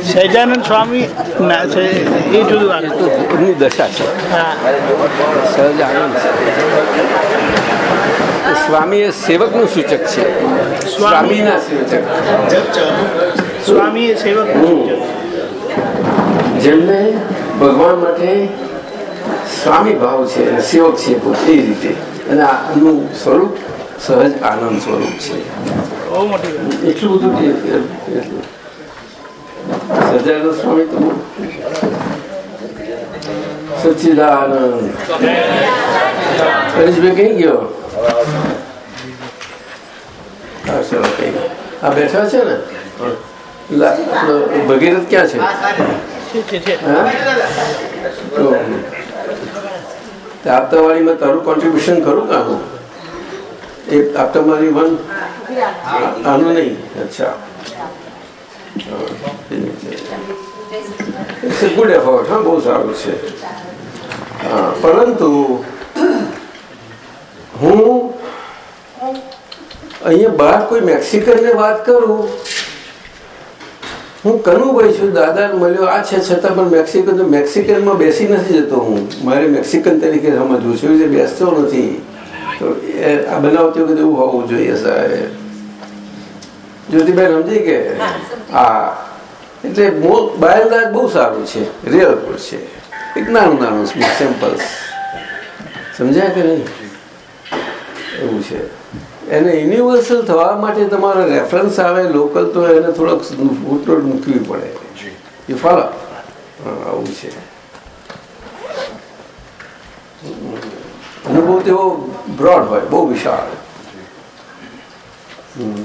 સહજાનંદ સ્વામી ના છે એ જુદું એમની દશા છે. સહજાનંદ. સ્વામી એ સેવકનું સૂચક છે. સ્વામીના સૂચક. સ્વામી એ સેવક જેમને ભગવાન માટે સ્વામી ભાવ છે અને સેવક છે પોતે એ રીતે. અને આનું સ્વરૂપ સહજ આનંદ સ્વરૂપ છે. એટલું બધું સજાનંદ સ્વામી તમે સચિદાનંદ હરીશભાઈ કઈ ગયો ચલો કઈ આ બેઠા છે ને ભગીરથ ક્યાં છે આપતાવાળીમાં તારું કોન્ટ્રીબ્યુશન કરું કાનું એક આપતાવાળી વન આનું નહીં. અચ્છા. ગુડ એફર્ટ હા બહુ સારું છે. હા, પરંતુ હું અહીંયા બહાર કોઈ મેક્સિકનને વાત કરું હું કનુભાઈ છું દાદા મળ્યો આ છે છતાં પણ મેક્સિકન તો મેક્સિકનમાં બેસી નથી જતો હું. મારે મેક્સિકન તરીકે સમજવું છે એવી બેસતો નથી. તો આ બનાવતી વખતે એવું હોવું જોઈએ સાહેબ. જ્યોતિબેન સમજી કે? હા એટલે બાય અંદાજ બહુ સારું છે રિયલ છે. એક નાનું નાનું સેમ્પલ સમજ્યા કે નહીં? એવું છે. એને યુનિવર્સલ થવા માટે તમારો રેફરન્સ આવે લોકલ તો એને થોડોક ફૂટનોટ મૂકવી પડે. એ ફોલો આવું છે. અનુભવ તેવો બ્રોડ હોય બહુ વિશાળ. હમ.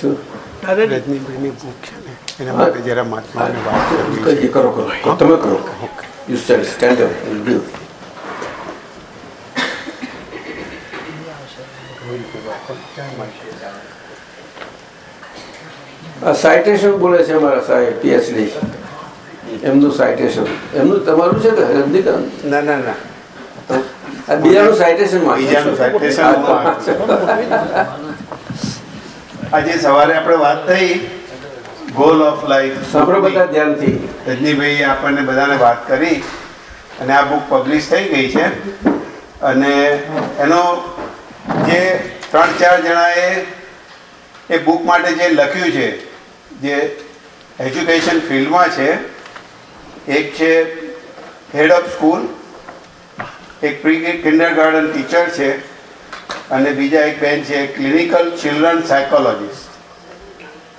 શું દાદાજી રજનીભાઈની બુક છે ને એના માટે જરા મહાત્માને વાત કરવી કરો કરો. તમે કરો. You stand stand up give a citation બોલે છે અમારા સાહેબ પીએચડી એમનું સાઇટેશન એમનું તમારું છે કે રજનીકાંત ના ના ના. આ બીજાનું સાઇટેશન બીજાનું વાંચું. આજે સવારે આપણે વાત થઈ ગોલ ઓફ લાઈફ સાંભળો બધા ધ્યાનથી. રજનીભાઈ આપણને બધાને વાત કરી અને આ બુક પબ્લિશ થઈ ગઈ છે. અને એનો જે ત્રણ ચાર જણાએ એ બુક માટે જે લખ્યું છે જે એજ્યુકેશન ફિલ્ડમાં છે એક છે હેડ ઓફ સ્કૂલ એક પ્રી કિન્ડર ગાર્ડન ટીચર છે. અને બીજા એક બેન છે ક્લિનિકલ ચિલ્ડ્રન સાયકોલોજીસ્ટ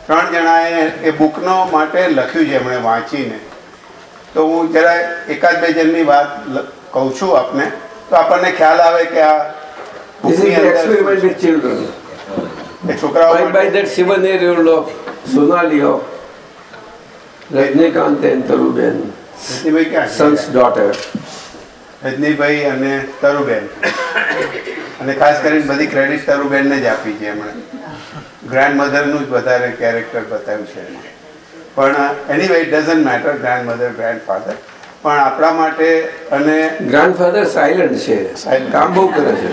ત્રણ જણાએ એ બુકનો માટે લખ્યું છે એમણે વાંચીને. તો હું જરા એકાદ બે જણની વાત કહું છું આપને. તો આપણને ખ્યાલ આવે કે આ છોકરાઓ by that seven aerial of Sonali of Rajnikant and Taruben sons daughter Rajnibhai અને તરુબેન. અને ખાસ કરીને બધી ક્રેડિટ તરુબેનને જ આપી છે એમણે. ગ્રાન્ડ મધરનું જ વધારે કેરેક્ટર બતાવ્યું છે એમાં પણ એની it doesn't matter grandmother grandfather પણ આપણા માટે અને ગ્રાન્ડ ફાધર સાયલન્ટ છે. કામ બહુ કરે છે.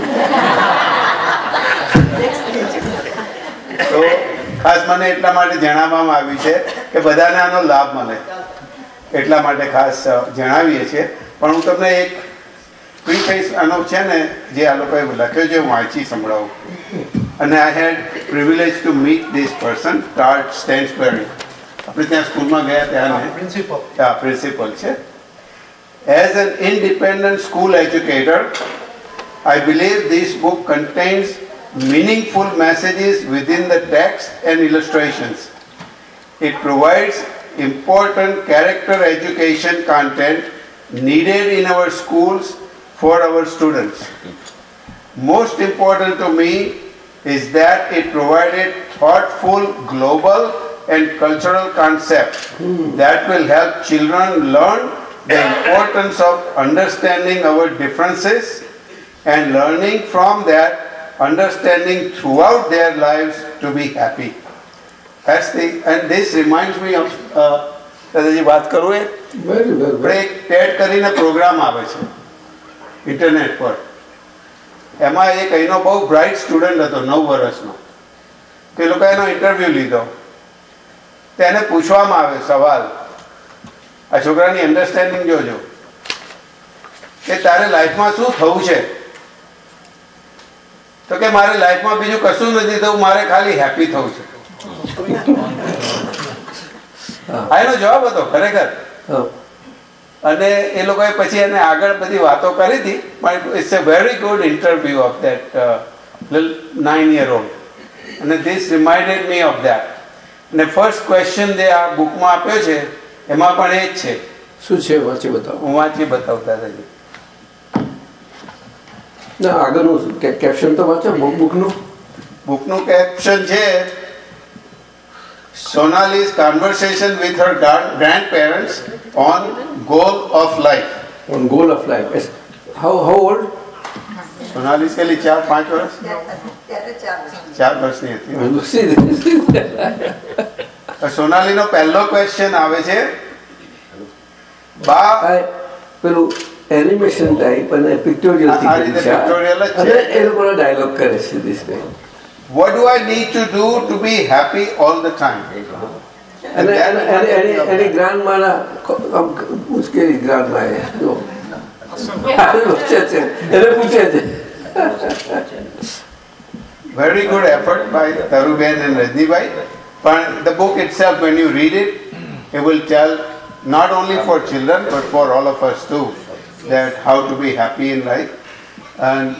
તો ખાસ મને એટલા માટે જણાવવામાં આવ્યું છે કે બધાને આનો લાભ મળે. એટલા માટે ખાસ જણાવીએ છીએ. પણ હું તમને એક પ્રીફેસ આનો છે ને જે આ લોકોએ લખ્યો છે હું વાંચી સંભળાવું અને આઈ હેડ privilege to meet this person ટાર્ટ સ્ટેન્સબરી આપણે ત્યાં સ્કૂલમાં ગયા ત્યાં પ્રિન્સિપલ પ્રિન્સિપલ છે As an independent school educator, I believe this book contains meaningful messages within the text and illustrations. It provides important character education content needed in our schools for our students. Most important to me is that it provided thoughtful global and cultural concepts that will help children learn the importance of understanding our differences and learning from that understanding throughout their lives to be happy. That's the, and this reminds me of, uh, દાદાજી વાત કરું એ Very well. આપણે એક Ted કરીને program આવે છે internet પર. એમાં એક અહીંનો બહુ બ્રાઇટ સ્ટુડન્ટ હતો નવ વર્ષનો. તે લોકો એનો ઇન્ટરવ્યૂ લીધો. તેને પૂછવામાં આવે સવાલ. આ છોકરાની અન્ડરસ્ટેન્ડિંગ જોજો. કે તારે લાઈફમાં શું થવું છે? તો કે મારે લાઈફમાં બીજું કશું નથી થવું મારે ખાલી હેપી થવું છે. આ એનો જવાબ હતો ખરેખર. અને એ લોકોએ પછી એને આગળ બધી વાતો કરી હતી. પણ it's a very good interview of that nine year old અને this reminded me of that and first question જે આ બુકમાં આપ્યો છે એમાં પણ એ જ છે. શું છે? વાંચી બતાવો. હું વાંચી બતાવતા નથી ના આગળનું કેપ્શન તો વાંચો બુકનું બુકનું કેપ્શન છે સોનાલીઝ conversation with her grand on goal of life on goal of life how how old સોનાલીઝ કેટલી ચાર પાંચ વર્ષ ચાર વર્ષની હતી તો સોનાલીનો પહેલો ક્વેશ્ચન આવે છે બા પેલું એનિમેશન ટાઈપ અને પિક્ટોરિયલ આ- આ રીતે pictorial જ છે. અને એ લોકોનો ડાયલોગ કરે છે this way. what do I need to do to be happy all the time? અને અને- અને એની એની ગ્રાન્ડમાના આમ મુશ્કેલી ગ્રાન્ડમા એ જો. આ પૂછે છે એને પૂછે છે Very good effort by Taruben and Rajnibai. But the book itself, when you read it, it will tell not only for children but for all of us too that how to be happy in life. And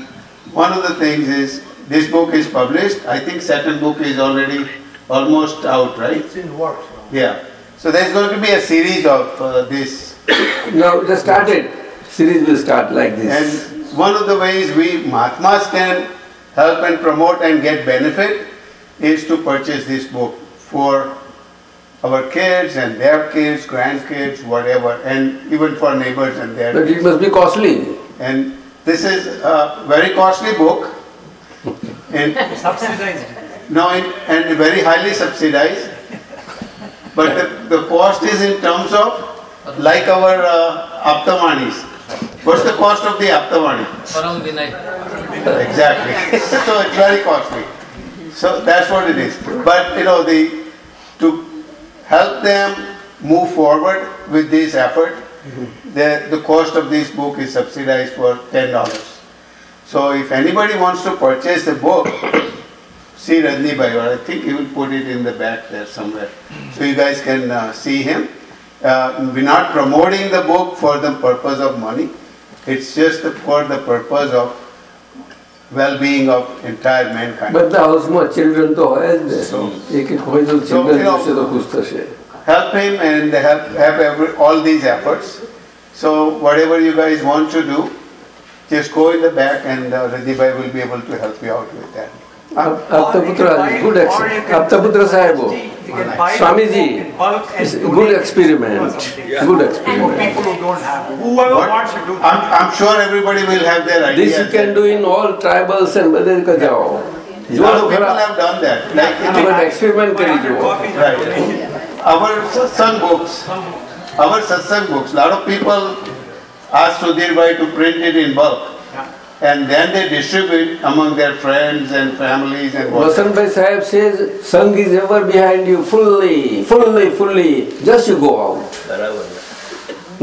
one of the things is this book is published. I think second book is already almost out, right? It's in works now. Yeah. So there's going to be a series of uh, this now they started series will start like this And one of the ways we Mahatmas can help and promote and get benefit is to purchase this book for our kids and their kids, grandkids, whatever, and even for neighbors and their. but it must be costly And this is a very costly book. Subsidized. No, in, and very highly subsidized. But the, the cost is in terms of like our uh, Aptavanis. What's the cost of the Aptavani? exactly. so it's very costly. So that's what it is. But you know, the to help them move forward with this effort, mm-hmm. the, the cost of this book is subsidized for ten dollars. So if anybody wants to purchase the book, see Rajni Bhai, or I think he will put it in the back there somewhere. So you guys can uh, see him. Uh, we're not promoting the book for the purpose of money. It's just for the purpose of well-being of entire mankind. But the house more children to એક help him and help help every, all these efforts so whatever you guys want to do just go in the back and uh, will be able to help you out with that. Aptaputra, good Aptaputra Sahib, Swamiji, good experiment. Good experiment. I'm, I'm sure everybody will have their ideas. This you can do in all tribals and Badarika Jao. You know, people have done that. Like but experiment kari jo. Right. Our satsang books, our satsang books, lot of people ask Sudhir Bhai to print it in bulk. And then they distribute among their friends and families and what. Vasantbhai સાહેબ says સંઘ is ever behind you fully fully fully just you go out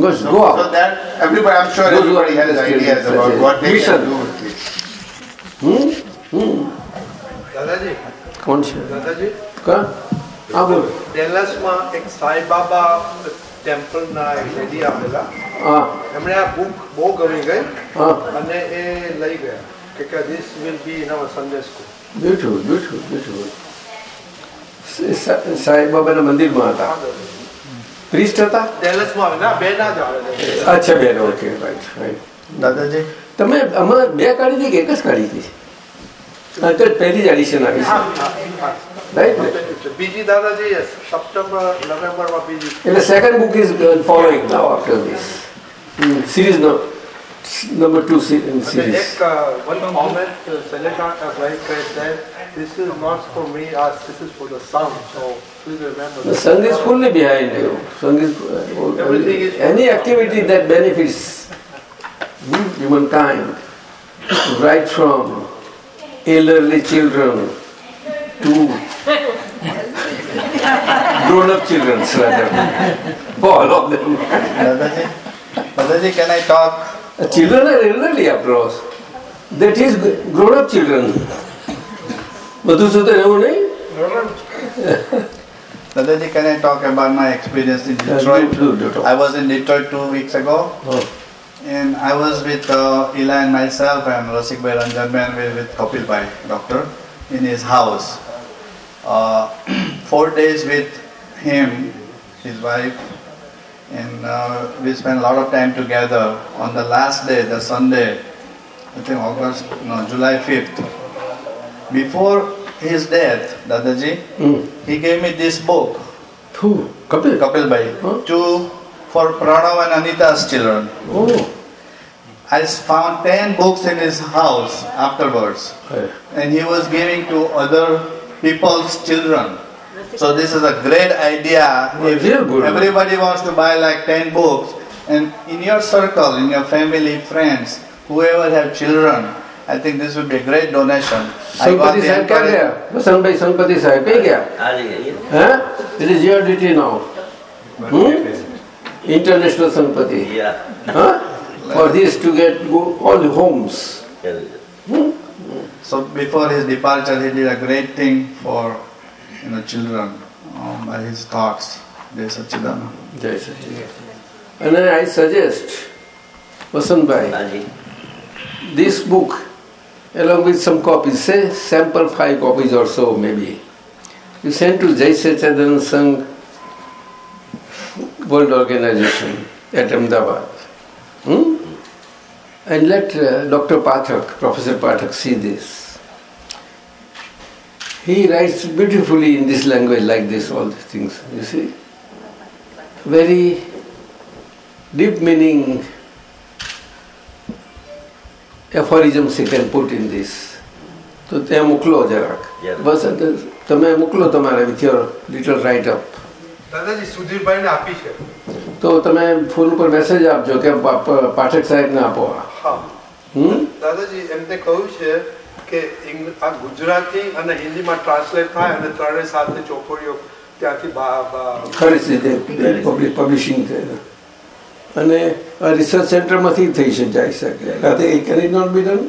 just go So out that, everybody, I'm sure Those who are everybody has interested in ideas such about a what they mission. can do with this. દાદાજી કોણ છે દાદાજી કા હા બોલો ડેલસમાં એક Saibaba ટેમ્પલના lady આપેલા. હા. એમણે આ બુક બહુ ગમી ગઈ હા. અને એ લઈ ગયા કે કે this will be in our Sunday school beautiful beautiful સાહેબ બાબાના મંદિરમાં હતા. પ્રિસ્ટ હતા? ડેલસમાં આવે ના બે ના જ આવે અચ્છા બેન ઓકે રાઈટ રાઈટ દાદાજી. તમે આમાં બે કાઢી હતી કે એક જ કાઢી હતી? હા તો પહેલી જ એડિશન આવી છે રાઈટ ને બીજી દાદાજી સપ્ટેમ્બર નવેમ્બરમાં બીજી એટલે second book is following now after this series number two અને સિરીઝ એક વન કોમેન્ટ શૈલેષા ભાઈ કહે છે This is not for me as this is for the son. So please remember The that. Sangh is fully behind you. Sangh is, Everything is- any activity that benefits hmm, humankind, right from elderly children to grown-up children rather. For all of them. Dadaji, Dadaji, can I talk? Children are elderly after all. That is grown-up children. Madhusudan એવું નહીં Dadaji, can I talk about my experience in Yeah, Detroit? do- do talk. I was in Detroit two weeks ago. Oh. And I was with uh, Eli and myself and Rasik Bhai Ranjanman with, with Kapil Bhai, doctor, in his house. Uh, four days with him, his wife, and uh, we spent a lot of time together. On the last day, the Sunday, I think August, no, July 5th, before his death, Dadaji, Hmm. he gave me this book, Who? Kapil? Kapil Bhai, Huh? to for Pranav and Anita's children. Oh. I found 10 books in his house afterwards. Hey. And he was giving to other people's children. So this is a great idea. Well, if everybody wants to buy like 10 books and in your circle, in your family, friends, whoever have children, I think this would be a great donation. Sanpati Sahib क्या गया? बसंग भाई संपति साहब कहीं It is your duty now. Hmm? international Sanpati. Yeah. Huh? For this to get go, all the homes. Hmm? So before his departure, he did a great thing for you know children um, by his thoughts. Jai Satchidana. Jai Satchidana. And I suggest Vasant Bhai, this book along with some copies, say sample five copies or so maybe. You send to Jai Satchidanand Sangh World Organization at Ahmedabad hmm? and let uh, Dr. Pathak, Professor Pathak see this he writes beautifully in this language like this all these things you see very deep meaning aphorisms he can put in this તો ત્યાં મોકલો જરાક Yeah. બસ એટલે તમે મોકલો તમારે with your little write up દાદાજી સુધીરભાઈને આપી છે. તો તમે ફોન ઉપર મેસેજ આપજો કે પાઠક સાહેબને આપો. હા. હમ? દાદાજી એમને કહ્યું છે કે આ ગુજરાતી અને હિન્દીમાં ટ્રાન્સલેટ થાય અને ત્રણેય સાથે ચોપડીઓ ત્યાંથી ખરી રીતે પબ્લિક પબ્લિશિંગ અને રિસર્ચ સેન્ટરમાંથી થઈ શકે જાય શકે રાતે can it not be done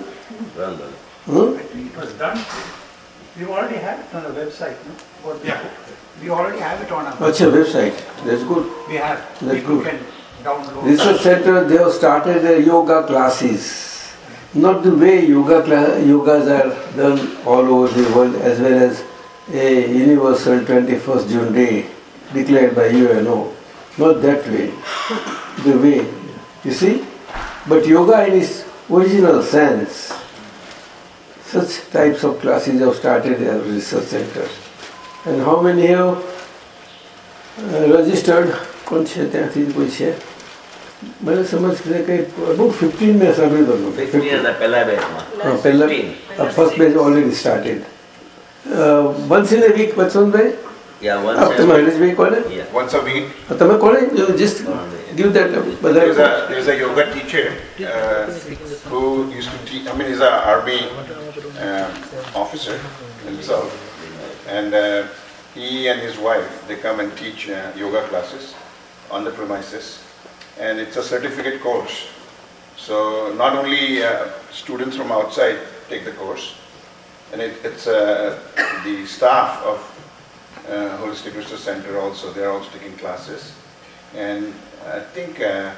It was done. We already have it on the website, no? What- Yeah. We already have it on our What's your website? That's good. We have. That's People good. can download. Research center, they have started their yoga classes. Not the way yoga cla- yogas are done all over the world, as well as a universal 21st June day declared by UNO. Not that way. The way. You see? But yoga in its original sense, such types of classes have started at research centers. and how many have uh, registered કોણ છે ત્યાંથી કોઈ છે મને સમજ છે કે બહુ ફિફ્ટીન મેં સાંભળ્યું હતું પહેલા બેચમાં હા, પહેલા first batch already started once in a week Bachvantbhai યા આ વન તમે હરેશભાઈ કોને યા Once a week, તમે કોને જસ્ટ ગીવ દેટ there's બધા a, there's a yoga teacher uh, who used to teach, I mean, he's a army uh, officer himself. And uh, he and his wife, they come and teach uh, yoga classes on the premises. And it's a certificate course. So not only uh, students from outside take the course, and it, it's uh, the staff of uh, Holistic Research Center also, they're also taking classes. And I think uh,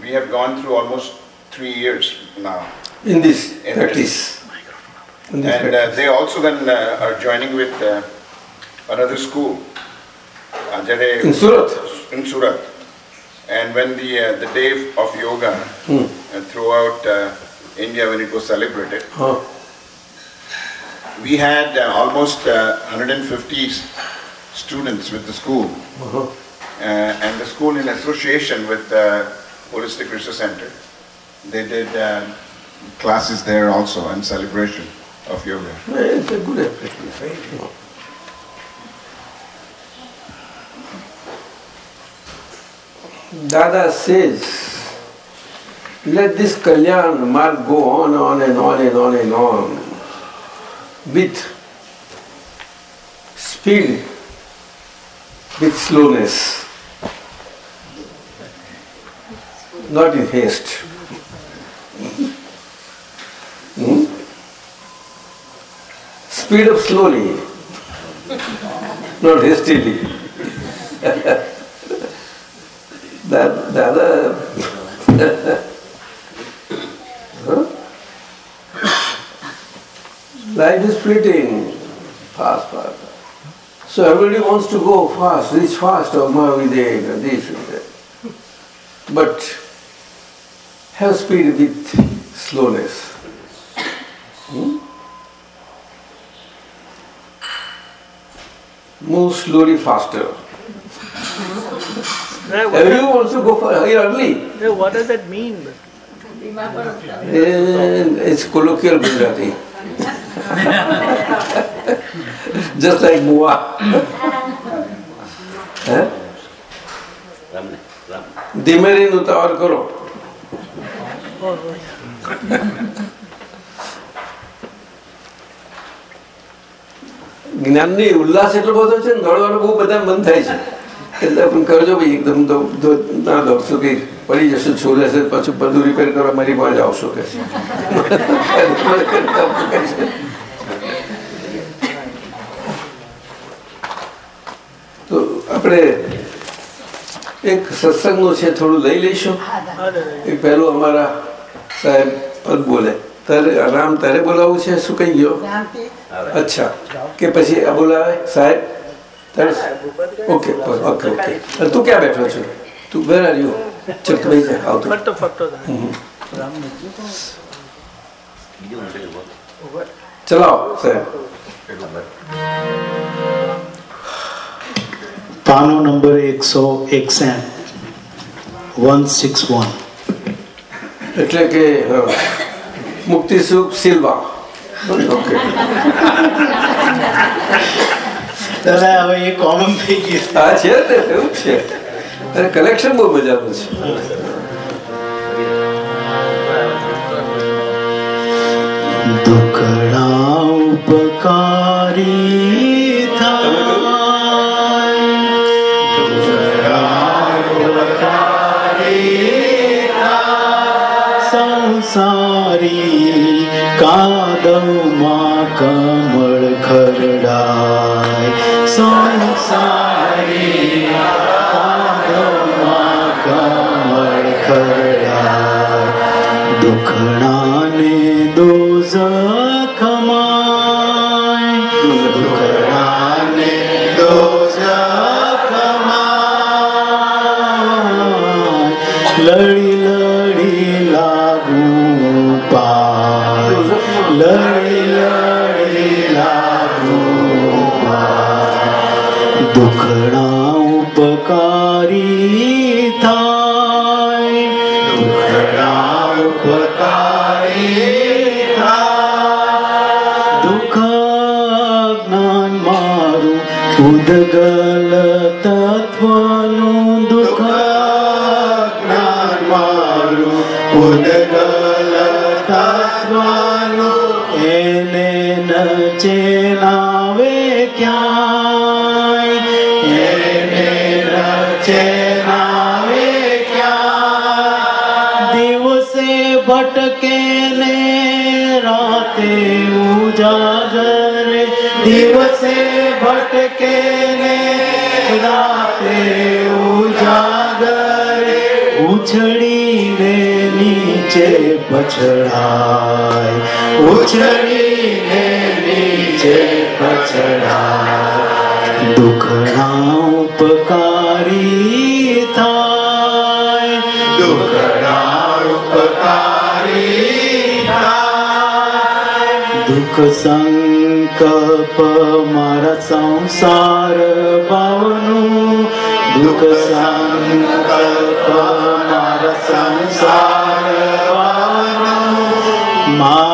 we have gone through almost three years now. In this in practice and uh, uh, they also then uh, are joining with another school in Surat. In Surat. And when the the day of yoga hmm. throughout India, when it was celebrated, huh. we had almost 150 students with the school. Uh-huh. Uh, and the school in association with the uh, Holistic Research Center. They did uh, classes there also and celebration of yoga. It's a good practice. Dada says, let this Kalyan mark go on, on and on and on and on with speed with slowness, not in haste. Hmm? Speed up slowly, not hastily. that, the other. huh? Life is fleeting, fast, fast. So everybody wants to go fast, reach fast, oh, or Mahavidya, this and that. But have speed with slowness. Hmm? Move slowly faster. Yeah, what, Everyone wants to go for early. yeah, what does that mean? And it's colloquial Gujarati. Just like Mua. હે? ધીમે રહીને ઉતાવળ કરો જ્ઞાનની ઉલ્લાસ એટલો બધો છે ને, દોડવાનું બહુ બધા મન થાય છે. એટલે પણ કરજો ભાઈ, એકદમ ના, દોડશો કે પડી જશે, છોલે છે, પાછું બધું રિપેર કરવા મારી પાસે આવશો કે તો આપણે એક સત્સંગનું છે, થોડું લઈ લઈશું. એ પહેલું અમારા સાહેબ પદ બોલે. તારે, રામ તારે બોલાવવું છે? શું કહી ગયો? અચ્છા કે પછી આ બોલાવે સાહેબ તારે ઓકે ઓકે ઓકે અને તું ક્યાં બેઠો છો તું વેર આર યુ ચલ તું બેસી જા આવતો ફરતો ફરતો ચલાવો સાહેબ પાનો નંબર એકસો એકસઠ વન સિક્સ વન એટલે કે હા, મુક્તિ સુખ સિલ્વા ઓકે દાદા હવે એ કોમન થઈ ગયું. હા છે ને એવું છે. અને કલેક્શન બહુ મજાનું છે. દુકડા ઉપકારી さ的歌。नीचे पछड़ाए। उछली ने नीचे पछड़ाए। दुखड़ा उपकारी था दुखड़ा उपकारी था दुख संकप मारा संसार बावनु। दुख संकल्प मारा संसार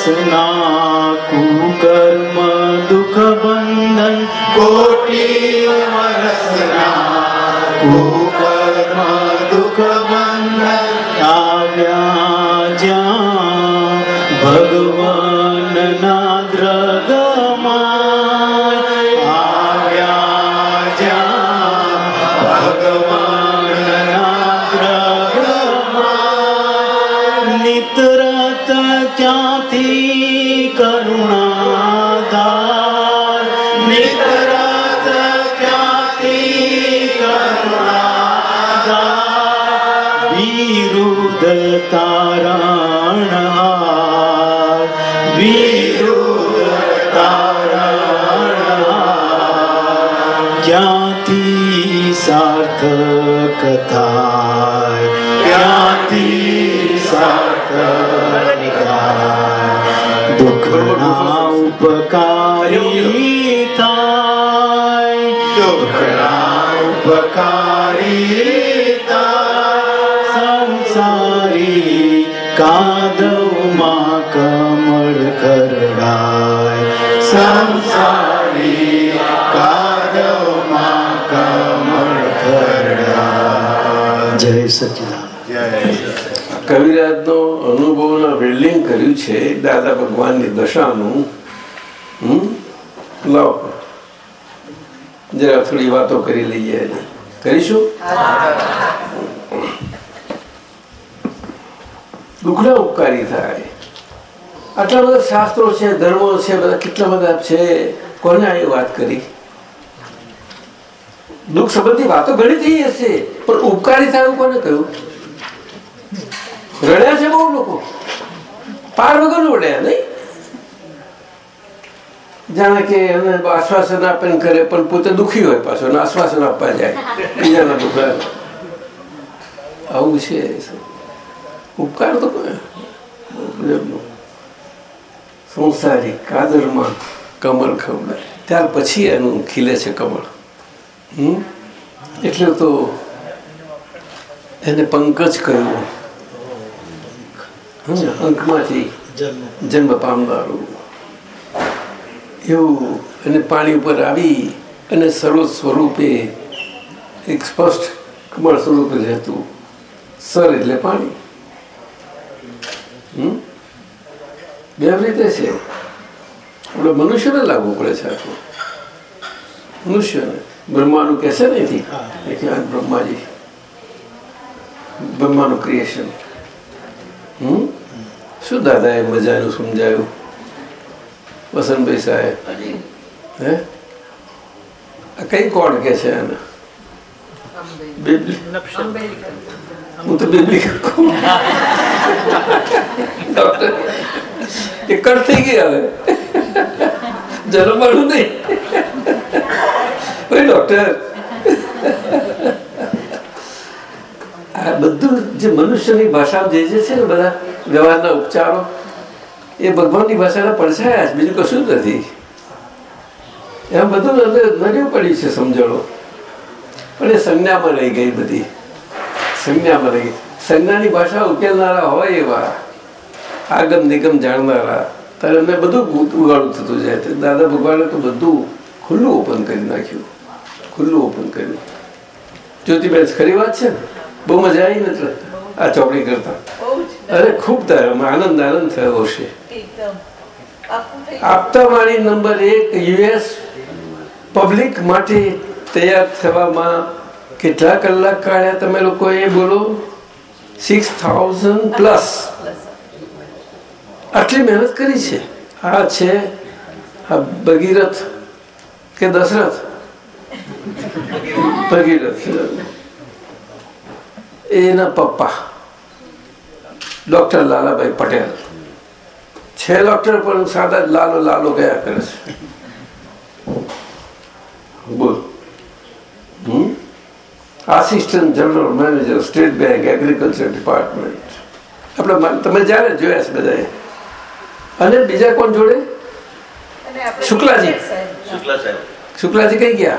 वासना कुकर्म दुख बंधन कोटि मरसना कुकर्म दुख बंधन आव्या जा भगवान ना सकताय ज्ञाति सकताय। दुख ना उपकारिताय दुख ना उपकारिताय સચિદાન કવિરાજનો અનુભવના વેલ્ડિંગ કર્યું છે દાદા ભગવાનની દશાનું. લાવ જરા થોડી વાતો કરી લઈએ કરીશું? દુઃખના ઉપકારી થાય. આટલા બધા શાસ્ત્રો છે ધર્મો છે બધા કેટલા બધા છે કોને આવી વાત કરી? દુઃખ સંબંધી વાતો ઘણી થઈ હશે. પણ ઉપકારી થાય કોને કહ્યું? રડ્યા છે બહુ લોકો. પાર વગર રડ્યા, નહીં? જાણે કે એને આશ્વાસન આપીને કરે, પણ પોતે દુઃખી હોય પાછો આશ્વાસન આપવા જાય. બીજાના દુઃખા. આવું છે. ઉપકાર તો સંસારી કાદરમાં કમળ ખબર. ત્યાર પછી એનું ખીલે છે કમળ. એટલે તો એને પંકજ કહ્યું. અંકમાંથી જન્મ પામનારું. એવું અને પાણી ઉપર આવી અને સર્વ સ્વરૂપે એક સ્પષ્ટ કમળ સ્વરૂપે રહેતું સર એટલે પાણી? બે રીતે છે. આપણે મનુષ્યને લાગવું પડે છે આખું. મનુષ્યને. બ્રહ્માનું કહેશે ને અહીંથી આ બ્રહ્માજી. બ્રહ્માનું ક્રિએશન હમ? શું દાદાએ મજાનું સમજાયું? વસંતભાઈ સાહેબ. હે? આ કઈ કોડ કે છે એને હું તો બિબ્લિકલ કહું. ડોક્ટર. થઈ ગઈ હવે. જન્મવાનું નહીં. ડોક્ટર આ બધું જે મનુષ્યની ભાષામાં જે જે છે ને બધા વ્યવહારના ઉપચારો, એ ભગવાનની ભાષાના પડછાયા છે. બીજું કશું જ નથી. એમ બધું નડ્યું પડ્યું છે સમજણો. પણ એ સંજ્ઞામાં રહી ગઈ બધી. સંજ્ઞામાં રહી ગઈ. સંજ્ઞાની ભાષા ઉકેલનારા હોય એવા. આગમ નિગમ જાણનારા. ત્યારે એમને બધું ઉગાડું થતું જાય. દાદા ભગવાને તો બધું ખુલ્લું ઓપન કરી નાખ્યું. ખુલ્લું ઓપન કર્યું. જ્યોતિબેન ખરી વાત છે? બહુ મજા આવી નથી આ ચોપડી કરતા. અરે ખૂબ તારે આનંદ આનંદ થયો હશે. આપતા વાણી નંબર એક યુએસ પબ્લિક માટે તૈયાર થવામાં કેટલા કલાક કાઢ્યા તમે લોકો એ બોલો. સિક્સ થાઉઝન્ડ પ્લસ આટલી મહેનત કરી છે? આ છે. આ ભગીરથ કે દશરથ? ભગીરથ એના પપ્પા ડોક્ટર લાલાભાઈ પટેલ છે ડોક્ટર પણ સાદા લાલો લાલો ગયા કરે છે બોલ assistant general manager state bank agriculture department આપણે તમે જ્યારે જોયા છે બધાએ અને બીજા કોણ જોડે શુક્લાજી શુક્લાજી કઈ ગયા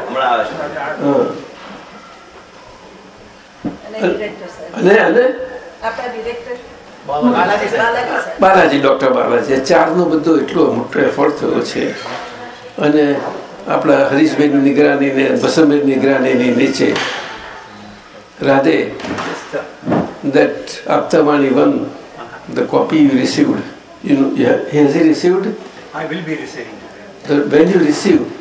બાલાજી ડોક્ટર બાલાજી આ ચારનો બધો એટલો મોટો એફર્ટ થયો છે અને આપણા હરીશભાઈની નિગરાની ને બસંતભાઈ નિગરાનીની નીચે Radhe that Aptamani one, the copy you received, you know, yeah, has he received? I will be receiving. The, when you receive,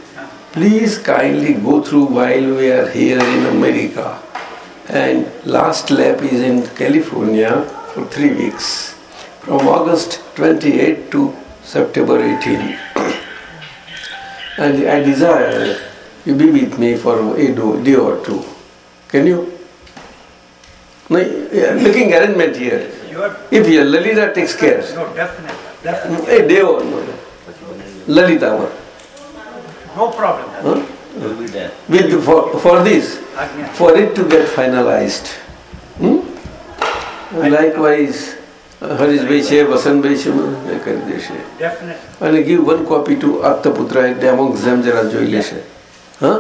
please kindly go through while we are here in America. And last lap is in California for three weeks, from August 28 to September 18. and I desire you be with me for a day or two. Can you? No, making arrangement here. If you are, If your Lalita takes care, no, definitely, definitely, a day or no, Lalita one. No problem. Huh? With, for, for this, for it to get finalized. Hmm? Likewise, Harishbhai છે વસંતભાઈ છે એ કરી દેશે અને give one copy to આપતા એટલે અમુક exam જરા જોઈ લેશે હા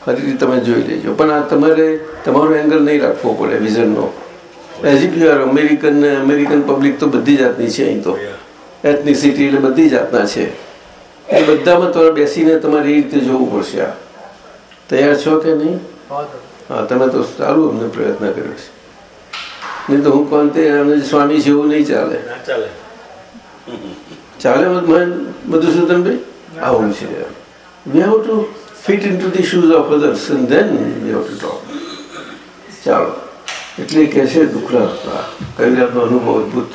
ફરીથી તમે જોઈ લેજો પણ આ તમારે તમારો એંગલ નહીં રાખવો પડે વિઝનનો as if you are American American public તો બધી જાતની છે અહીં તો એથનિસિટી એટલે બધી જાતના છે એ બધામાં તમારે બેસીને તમારે એ રીતે જોવું પડશે આ. તૈયાર છો કે નહીં? હા તમે તો સારું અમને પ્રયત્ન કર્યો છે. નહીં તો હું કોણ તે? સ્વામી છે એવું નહીં ચાલે. ચાલે. મધુસૂદનભાઈ આવું છે. We have to fit into the shoes of others and then we have to talk ચાલો. એટલે કહે છે હતા કવિરાજનો અનુભવ અદભુત.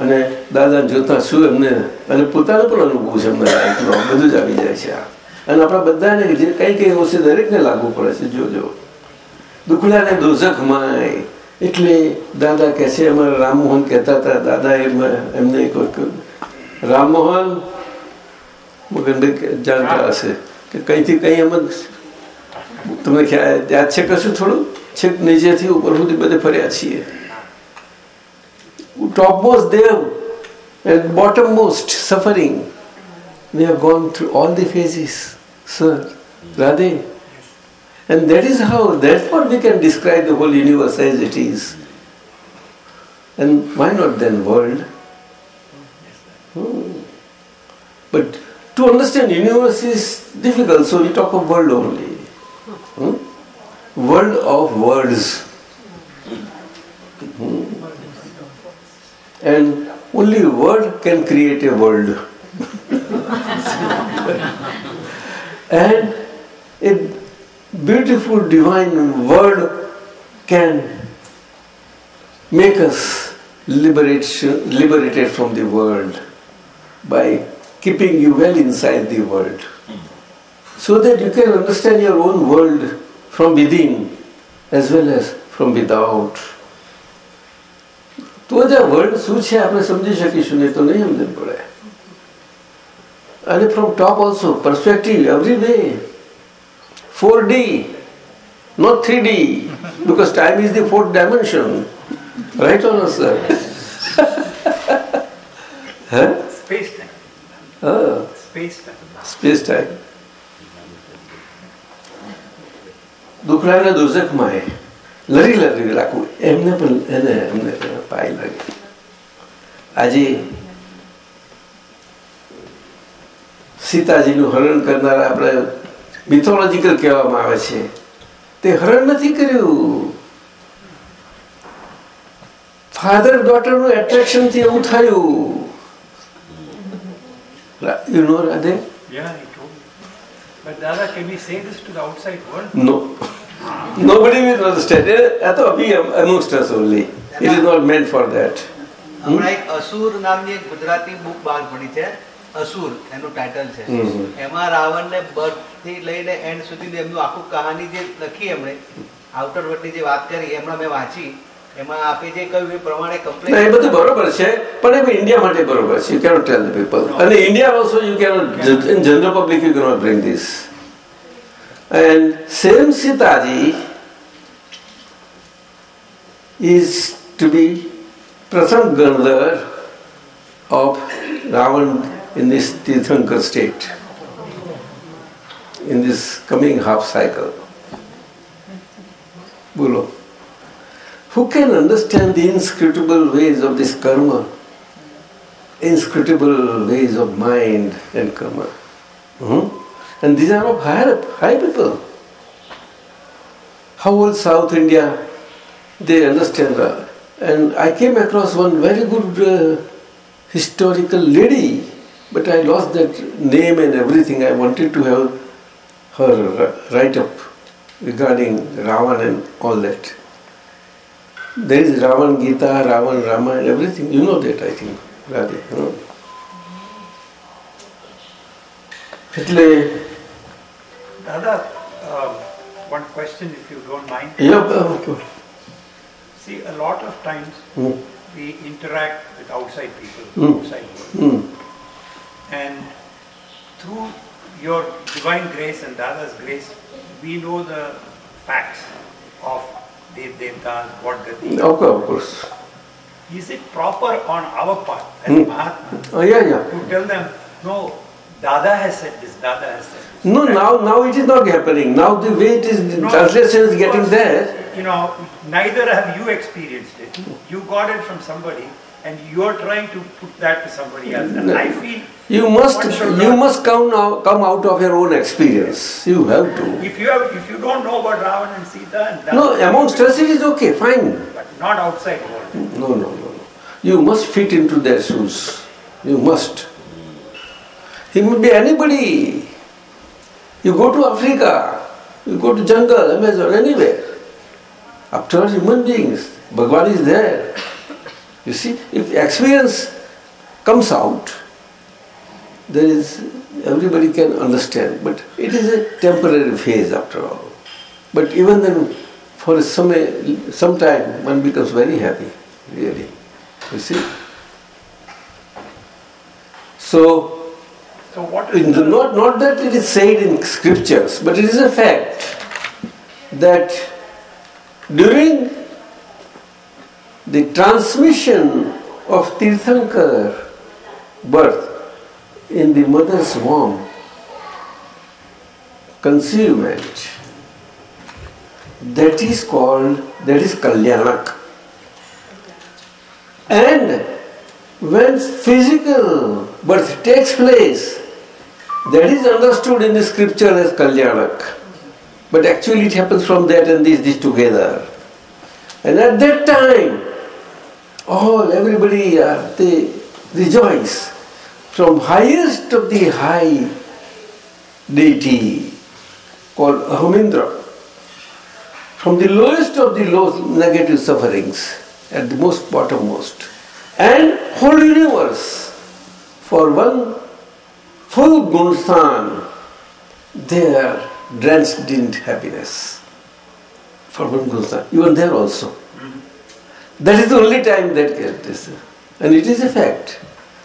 અને દાદા જોતા શું એમને અને પોતાનો પણ અનુભવ છે એમને બધું જ આવી જાય છે આ. અને આપણા બધાને જે કઈ કઈ વસ્તુ દરેકને લાગુ પડે છે જોજો દુખડાને દોઝખમાં એટલે દાદા કહે છે અમારે રામમોહન કહેતા હતા દાદા એમ- એમને રામમોહન જાણતા હશે કે કઈથી કઈ એમ જ તમને ખ્યાલ યાદ છે કશું થોડું? છેક નીચેથી ઉપર સુધી બધે ફર્યા છીએ. Topmost there and bottommost suffering. We have gone through all the phases sir Radhe. And that is how therefore we can describe the whole universe as it is. And why not then world? Hmm. but to understand universe is difficult so we talk of world only. Hmm? world of words and only word can create a world. And a beautiful divine word can make us liberation, liberated from the world by keeping you well inside the world. So that you can understand your own world from within as well as from without તો જ આ world શું છે આપણે સમજી શકીશું નહીં તો નહીં સમજણ પડે અને from top also perspective every way four D not 3D, because time is the fourth dimension. Right or not, sir? huh? Space time. Ah, Space time. space time. દુખડાના દોષકમાં એ લરી લરી રાખવું એમને પણ એને એમને પાય લાગે આજે સીતાજીનું હરણ કરનારા આપણે મિથોલોજીકલ કહેવામાં આવે છે તે હરણ નથી કર્યું ફાધર ડોટરનું એટ્રેક્શનથી એવું થયું you know Radhe Yeah, he told me. But Dada, can we say this to the outside world? No. Nobody will understand. I thought we amongst us only. It is not meant for that. હમણાં એક અસુર નામની એક Gujarati book બહાર પડી છે અસુર એનું title છે. એમાં રાવણને બર્થથી લઈને એન્ડ સુધી એમનું આખું કહાની જે લખી એમણે આઉટર વર્લ્ડની જે વાત કરી એમણે મેં વાંચી એમાં આપે જે કહ્યું એ પ્રમાણે કમ્પ્લીટ એ બધું બરોબર છે પણ એ ઇન્ડિયા માટે બરોબર છે you cannot tell the people અને India also you cannot general public you cannot bring this And same Sitaji is to be Pratham Gandhar of Ravan in this Tirthankar state, in this coming half cycle. Bulo. Who can understand the inscrutable ways of this karma, inscrutable ways of mind and karma? Hmm? And these are of higher, high people. How old South India? They understand that. And I came across one very good uh, historical lady, but I lost that name and everything. I wanted to have her write up regarding Ravan and all that. There is Ravan Gita, Ravan Rama, and everything. You know that, I think, Radhe. You know? એટલે Dada, um, one question if you don't mind. yeah, See, a lot of times Hmm. we interact with outside people, Hmm. outside world. Hmm. And through your divine grace and Dada's grace, we know the facts of Dev Devtas, what Gati. course, of course. Is it proper on our part as Hmm. Mahatma Oh, yeah, yeah. to tell them, no, Dada has said this, Dada has said this? No, now now it is not happening. Now the way it is, No, translation is getting there. You know, neither have you experienced it. You got it from somebody and you're trying to put that to somebody else. And No. I feel You must you must come out, come out of your own experience. You have to. If you have, if you don't know about Ravan and Sita and Dada, No, amongst us it is okay, fine. but not outside world. No, no, no, no. You must fit into their shoes. You must. He may be anybody. You go to Africa, you go to jungle, Amazon, anywhere. After all, human beings, Bhagwan is there. You see, if experience comes out, there is everybody can understand. But it is a temporary phase after all. But even then, for some some time, one becomes very happy, really. You see. So So what is in the, the, not, not that it is said in scriptures, but it is a fact that during the transmission of Tirthankar birth in the mother's womb, concealment, that is called, that is Kalyanak. And when physical birth takes place, that is understood in the scripture as Kalyanak. But actually it happens from that and this, this together. And at that time, all, everybody, uh, they rejoice. From highest of the high deity called Ahamindra, from the lowest of the low negative sufferings at the most bottommost, and whole universe for one full Gunstan, they are drenched in happiness. For one Gunstan, even there also. Mm-hmm. That is the only time that gets this. And it is a fact.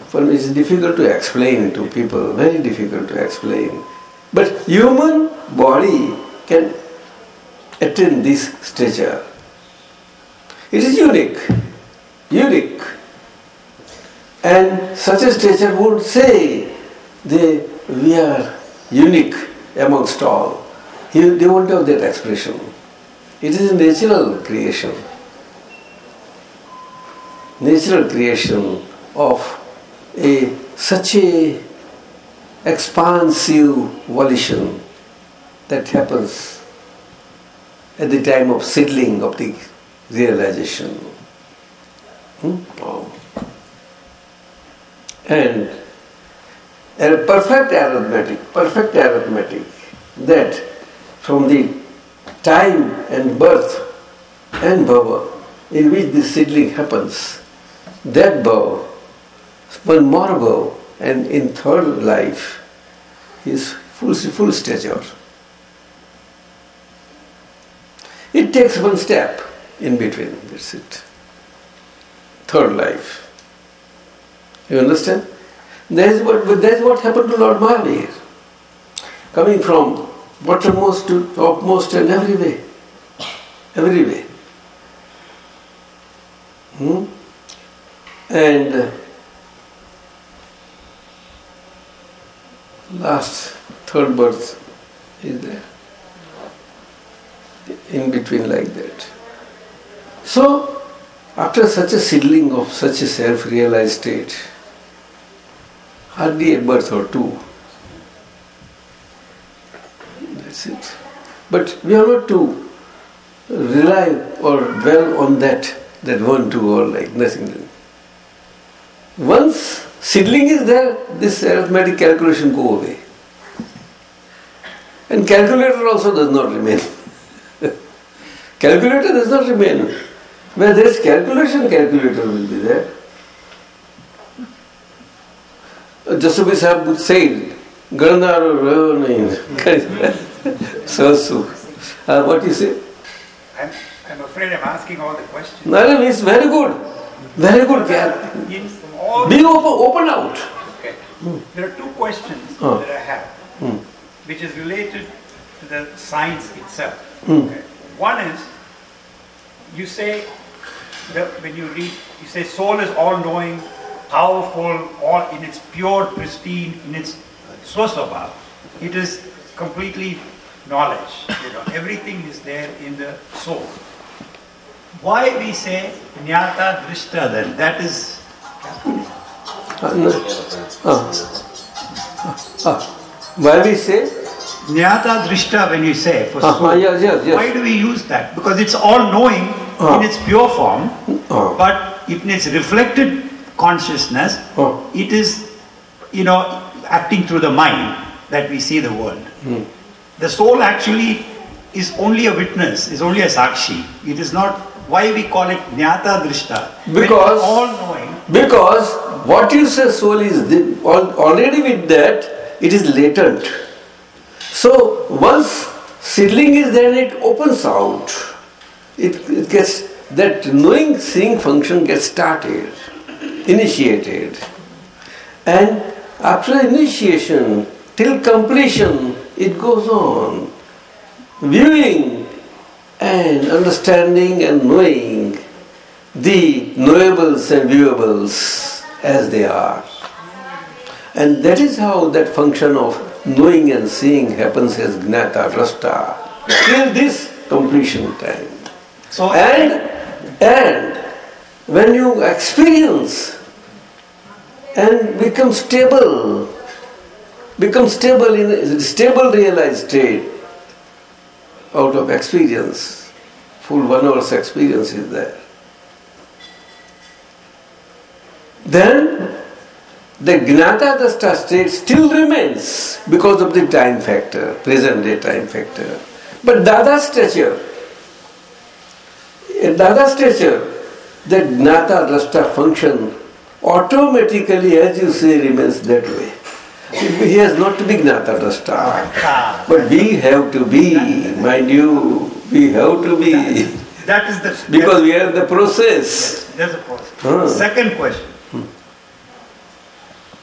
For me, it's difficult to explain to people, very difficult to explain. But human body can attain this stature. It is unique, unique. And such a stature would say they, we are unique amongst all. He- They won't have that expression. It is a natural creation. Natural creation of a such a expansive volition that happens at the time of settling of the realization. Hmm? And a perfect arithmetic, perfect arithmetic, that from the time and birth and bhava in which this seedling happens, that bhava, one more bhava, and in third life, is full, full stature. It takes one step in between, that's it. Third life. You understand? That is what, that is what happened to Lord Mahavir. Coming from bottommost to topmost and every way. Every way. Hmm? And uh, last third birth is there. In between like that. So, after such a seedling of such a self-realized state, hardly a birth or two. That's it. But we are not to rely or dwell on that, that one, two, or like nothing. Once seedling is there, this arithmetic calculation go away. And calculator also does not remain. calculator does not remain. Where there is calculation, calculator will be there. Jasubi Sahib would say, Gandharo Rayo nahi. So, so. What do you say? I'm, I'm afraid I'm asking all the questions. No, no, it's very good. Very good. In Be open, open out. Okay. There are two questions Oh. that I have, Hmm. which is related to the science itself. Hmm. Okay. One is, you say, that when you read, you say soul is all-knowing, powerful, all in its pure, pristine, in its swasvabha. It is completely knowledge. You know, everything is there in the soul. Why we say jnata drishta then? That is Uh, no. Uh. Uh. Why we say? Jnata drishta when you say for Uh, soul. uh, yes, yes, yes. Why do we use that? Because it's all knowing Ah. in its pure form, Ah. but in its reflected consciousness, Ah. it is, you know, acting through the mind that we see the world. Hmm. The soul actually is only a witness, is only a sakshi. It is not why we call it jnata drishta. Because- all knowing. Because what you say soul is the, already with that, it is latent. So once seedling is there, it opens out. It, it gets that knowing seeing function gets started, initiated. And after initiation till completion, it goes on. Viewing and understanding and knowing the knowables and viewables as they are. And that is how that function of knowing and seeing happens as gnata, drashta, till this completion time. So And, and when you experience and become stable, become stable in stable realized state out of experience, full one hour's experience is there. Then the gnata drashta state still remains because of the time factor, present day time factor. But dada stature, in dada stature, the gnata drashta function automatically, as you say, remains that way. He has not to be gnata drashta. But we have to be, mind you, we have to be. that is the Because we are in the process. There's a process. Huh. Second question.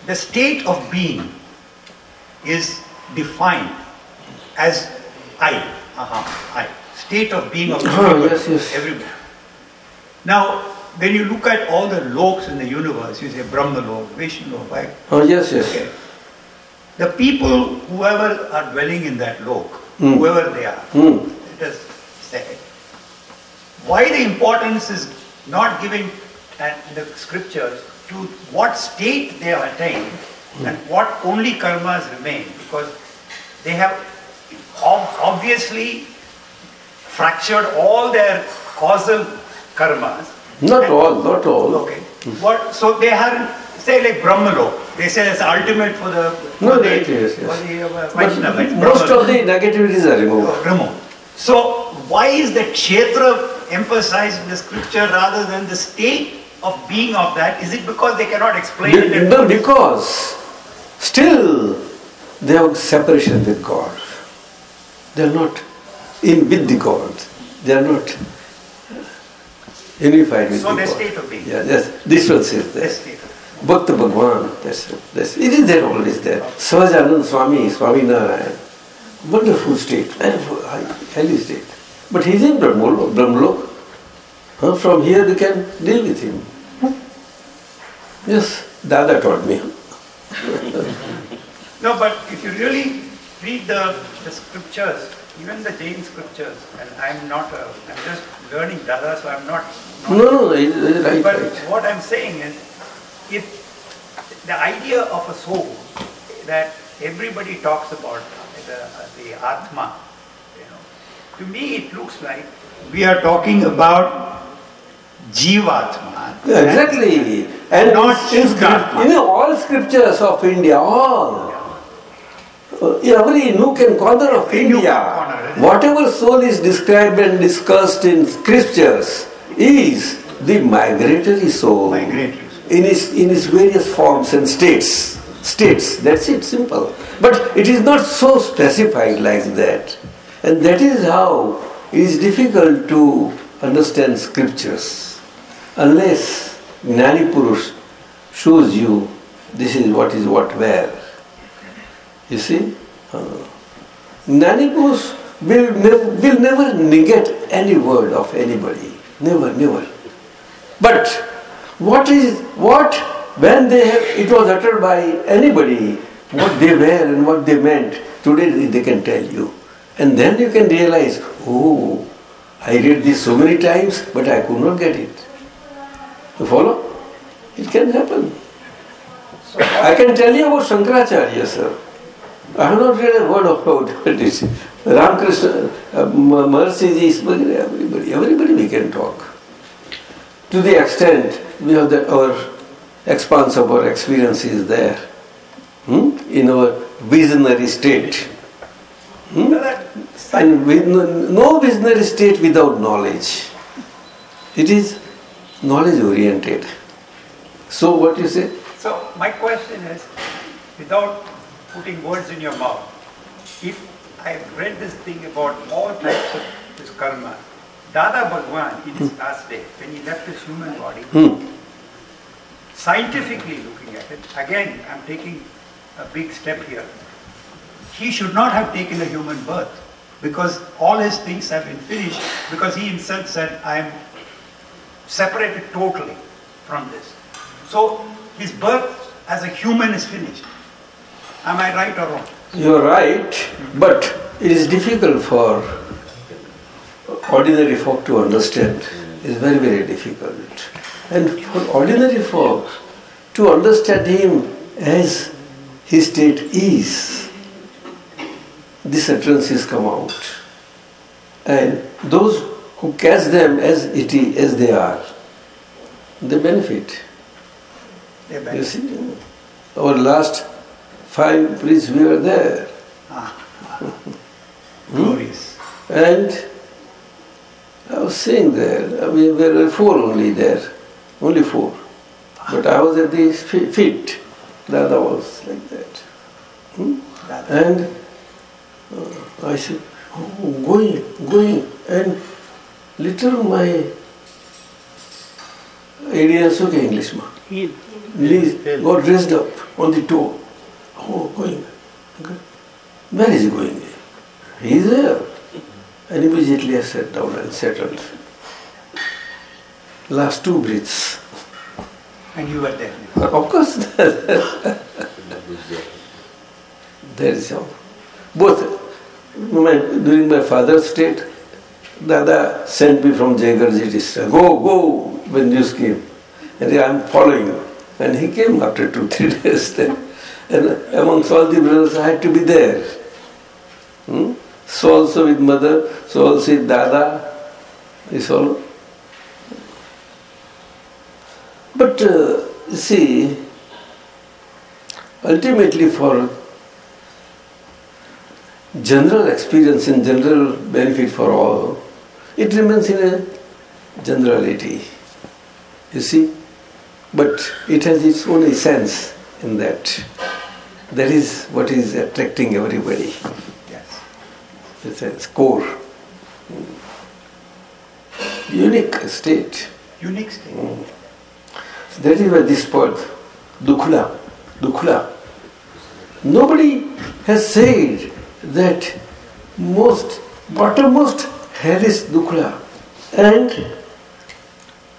The state of being is defined as I. Aha, I. State of being of Ah, everybody. yes, yes. everybody. Now, when you look at all the loks in the universe, you say Brahma lok, Vishnu lok, right? Oh, yes, yes. Okay. The people, whoever are dwelling in that lok, Hmm. whoever they are, Hmm. let us say, why the importance is not given in the scriptures to what state they have attained and what only karmas remain because they have obviously fractured all their causal karmas. Not all, not all. Okay. What, so they have, say like Brahmalok, they say it's ultimate for the, for No, the, that is, yes. for the uh, But Vaishnava, most Brahmalok. of the negativities are removed. Removed. So why is the kshetra emphasized in the scripture rather than the state of being of that? Is it because they cannot explain it? Be- in- No, because still they have separation with God. They are not in with the God. They are not unified with So the God. state of being. Yeah, yes, This there. state of Bhakta Bhagwan, that's, that's, it is there, always there. Sahajanand Swami, Swami Narayan, wonderful state, high, highly state. But he's in Brahmolok. Brahmolok. Huh? From here we can deal with him. Yes, Dada taught me. No, but if you really read the, the scriptures, even the Jain scriptures, and I'm not, a, I'm just learning Dada, so I'm not. not No, no, no, it- it- right, But right. what I'm saying is, if the idea of a soul that everybody talks about, the, the Atma, you know, to me it looks like we are talking about Jivatma. Yeah, exactly. And Not in, Shuddhatma. in all scriptures of India, all, uh, every nook and corner of India, and corner, isn't it? whatever soul is described and discussed in scriptures is the migratory soul. Migratory In its, in its various forms and states. States, that's it, simple. But it is not so specified like that. And that is how it is difficult to understand scriptures unless Gnani Purush shows you this is what is what where. You see? Uh, Purush will, nev- will never negate any word of anybody. Never, never. But what is what when they have, it was uttered by anybody, what they were and what they meant, today they can tell you. And then you can realize, oh, I read this so many times, but I could not get it. You follow? It can happen. I can tell you about Shankaracharya, sir. I have not read a word about it. Ramakrishna, uh, ji, everybody, everybody we can talk. To the extent we have that our expanse of our experience is there. Hmm? In our visionary state. Hmm? And with no, no visionary state without knowledge. It is knowledge oriented. So what you say? So my question is, without putting words in your mouth, if I have read this thing about all types of this karma, Dada Bhagwan in his last day, when he left his human body, Hmm. scientifically looking at it, again I'm taking a big step here, he should not have taken a human birth because all his things have been finished because he himself said, I am separated totally from this. So his birth as a human is finished. Am I right or wrong? You are right, but it is difficult for ordinary folk to understand. It is very, very difficult. And for ordinary folk to understand him as his state is, this utterances come out. And those who catch them as it is, as they are, they benefit. They benefit. You see, our last five priests were there. Hmm? Glorious. Hmm? And I was sitting there. We were four only there, only four. But I was at the feet. The other was like that. Hmm? And uh, I said, oh, going, going. And little my idea is okay, Englishman. He got dressed up on the toe. Oh, going. Where is he going? He is there. And immediately I sat down and settled. Last two breaths. And you were there. Of course, that is how. Both, my, during my father's state, Dada sent me from Jaigarji district. Go, go, when news came. And I am following. And he came after two, three days then. And amongst all the brothers, I had to be there. Hmm? So also with mother, so also with Dada, is all. But uh, see, ultimately for general experience and general benefit for all, it remains in a generality. You see? But it has its own essence in that. That is what is attracting everybody. Yes. It's a core. Unique state. Unique state. Mm. So That is why this word, Dukhla, Dukhla. Nobody has said that most bottommost Harris Dukhla and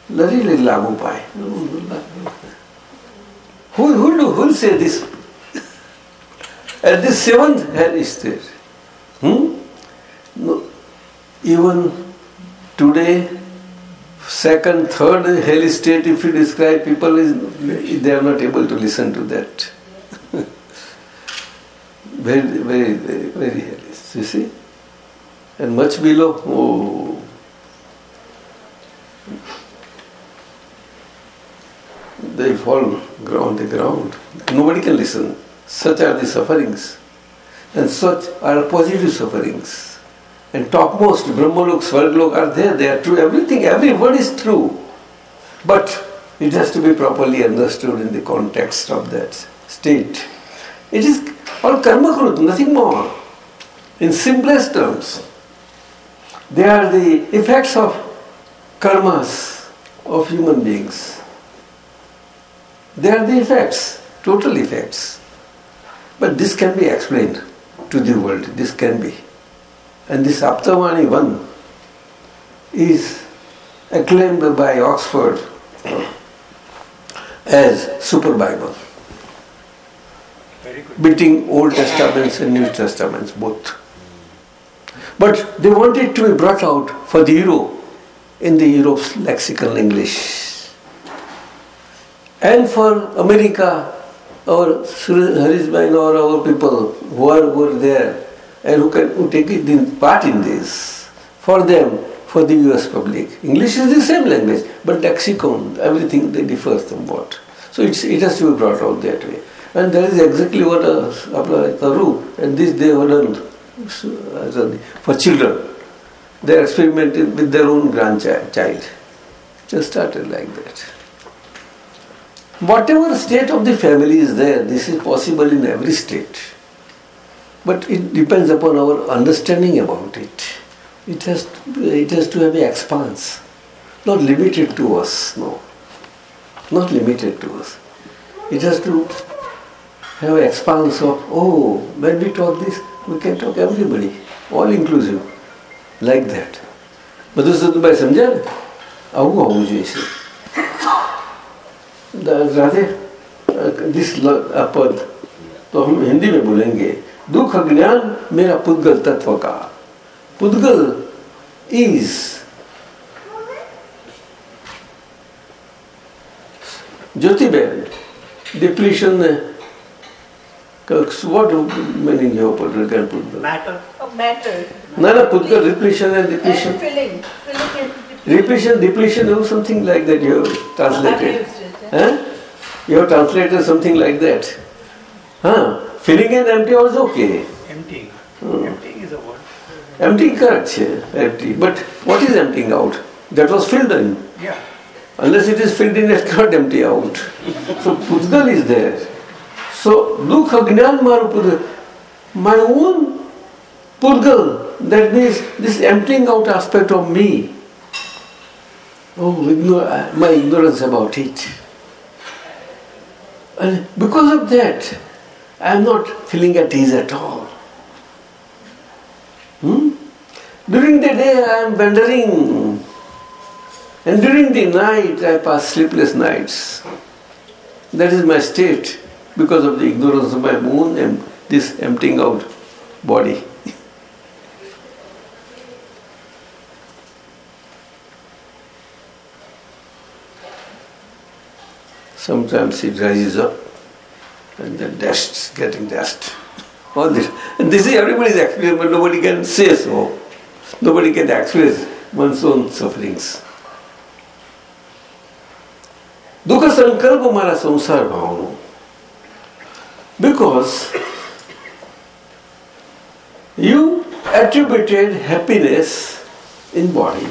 Lari Lagu Pai. Who who do who will say this? At the seventh Harris there. Hmm? No. Even today second, third hell state, if you describe people, is they are not able to listen to that. very, very, very, very hellish, you see. And much below, oh, they fall on the ground. Nobody can listen. Such are the sufferings. And such are positive sufferings. And topmost, Brahmalok, Svargalok are there, they are true. Everything, every word is true. But it has to be properly understood in the context of that state. It is all karmakrut, nothing more. In simplest terms, they are the effects of karmas of human beings. They are the effects, total effects. But this can be explained to the world, this can be. And this Aptavani 1 is acclaimed by Oxford as Super Bible, beating Old Testaments and New Testaments both. But they want it to be brought out for the Euro in the Europe's lexical English. And for America, our Sri Harisbain or our people who are who are there and who can who take it in part in this, for them, for the US public. English is the same language, but lexicon, everything they differ somewhat. So it's, it has to be brought out that way. And that is exactly what Apna Karu and this they have done for children. They are experimenting with their own grandchild. Just started like that. Whatever state of the family is there, this is possible in every state. But it depends upon our understanding about it. It has to, it has to have an expanse, not limited to us, no. Not limited to us. It has to have an expanse of, oh, when we talk this, we can talk everybody, all inclusive, like that. મધુસૂદનભાઈ સમજ્યા ને આવું હોવું જોઈએ છે Radhe this पद। तो हम हिंदी में बोलेंगे दुख ज्ञान मेरा पुद्गल तत्व का। पुद्गल इज़ ज्योति बैंड डिप्रेशन वॉट मीनिंग ना पुद्गल repression and depression depression something like that you translated Huh? You have translated something like that. Huh? Filling and empty was okay. Emptying. Hmm. Emptying is a word. Emptying correct, empty. But what is emptying out? That was filled in. Yeah. Unless it is filled in, it cannot empty out. So Pudgal is there. So Dukha Gnan Maru Pudgal. My own Pudgal, that means this emptying out aspect of me Oh, ignore, my ignorance about it. And because of that, I am not feeling at ease at all. Hmm? During the day, I am wandering. And during the night, I pass sleepless nights. That is my state because of the ignorance of my moon and this emptying out body. Sometimes it rises up and then dust, getting dust. All this. And this is everybody's experience, but nobody can say so. Nobody can express one's own sufferings. દુઃખ સંકલ્પ મારા સંસાર ભાવનો because you attributed happiness in body.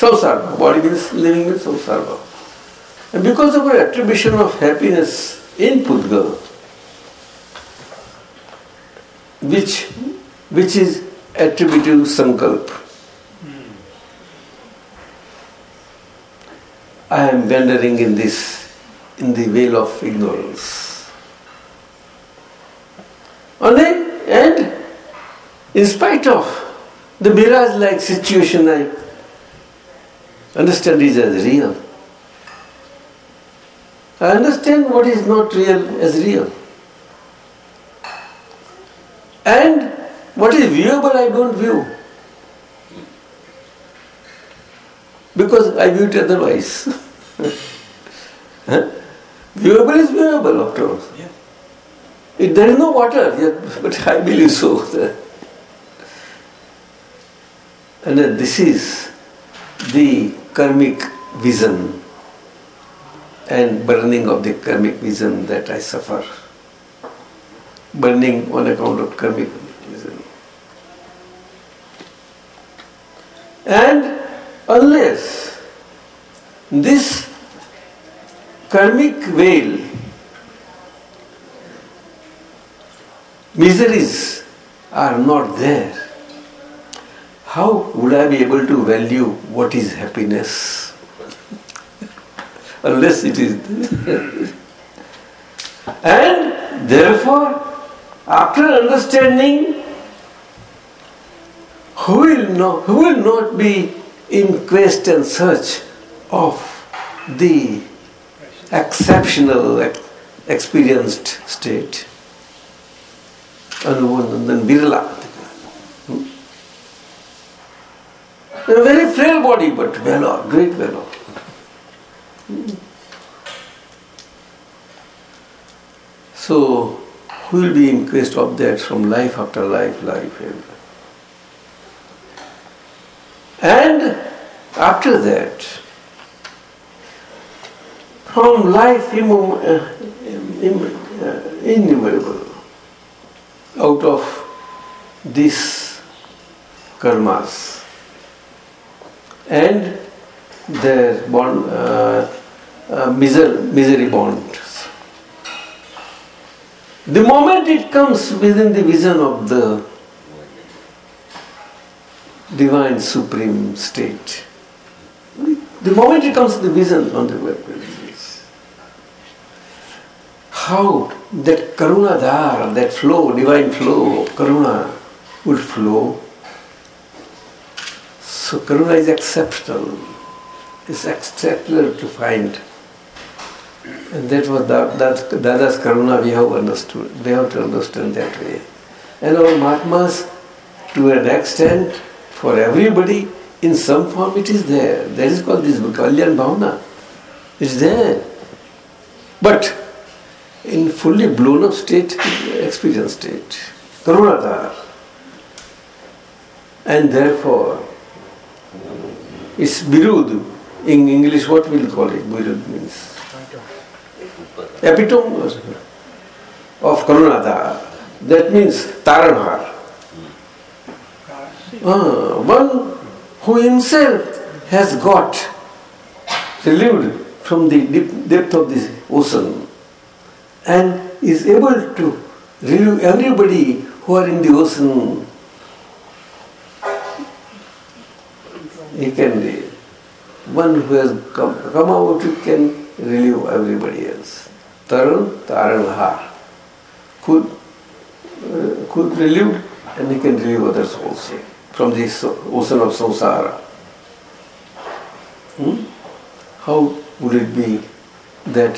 Samsara, body means living means samsara. and because of our attribution of happiness in Pudgal, which, which is attributed to Sankalp, I am wandering in this, in the veil of ignorance. Then, and in spite of the mirage like situation, I understand it as real. I understand what is not real as real. And what is viewable, I don't view. Because I view it otherwise. huh? Viewable is viewable after all. It, there is no water, yet, but I believe so. And then this is the karmic vision and burning of the karmic vision that I suffer. Burning on account of karmic vision. And unless this karmic veil miseries are not there, how would I be able to value what is happiness? Unless it is and therefore, after understanding, who will not, who will not be in quest and search of the exceptional, experienced state? Anuvandan Birla. Hmm? A very frail body, but valor, great valor. So, who will be in quest of that from life after life, life, and after that, from life uh, uh, innumerable, out of these karmas and their bond, uh, uh, miser- misery bonds. The moment it comes within the vision of the divine supreme state, the moment it comes to the vision on the web, how that karuna dhar, that flow, divine flow karuna would flow. So karuna is exceptional. It's exceptional to find. And that was that, that Dada's karuna we have understood. We have to understand that way. And our Mahatmas, to an extent, for everybody, in some form it is there. That is called this Kalyan Bhavana. It's there. But in fully blown up state, experience state, Karunadhar. And therefore, it's Birud. In English, what we will call it? Birud means epitome of Karunadhar. That means Taranhar. Ah, one who himself has got relieved from the deep depth of this ocean and is able to relieve everybody who are in the ocean. He can be. one who has come, come out he can relieve everybody else. Taran Taranha. Could, uh, could relieve and he can relieve others also from this ocean of samsara. Hmm? How would it be that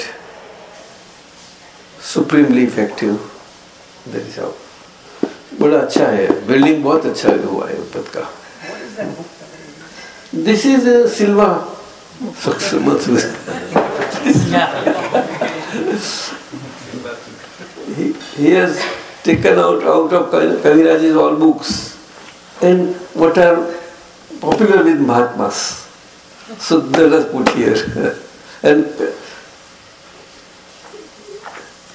supremely effective? That is how. बड़ा अच्छा है building बहुत अच्छा हुआ है उपत का this is Silva he, he has taken out out of Kaviraj's all books and what are popular with Mahatmas. So that was put here. and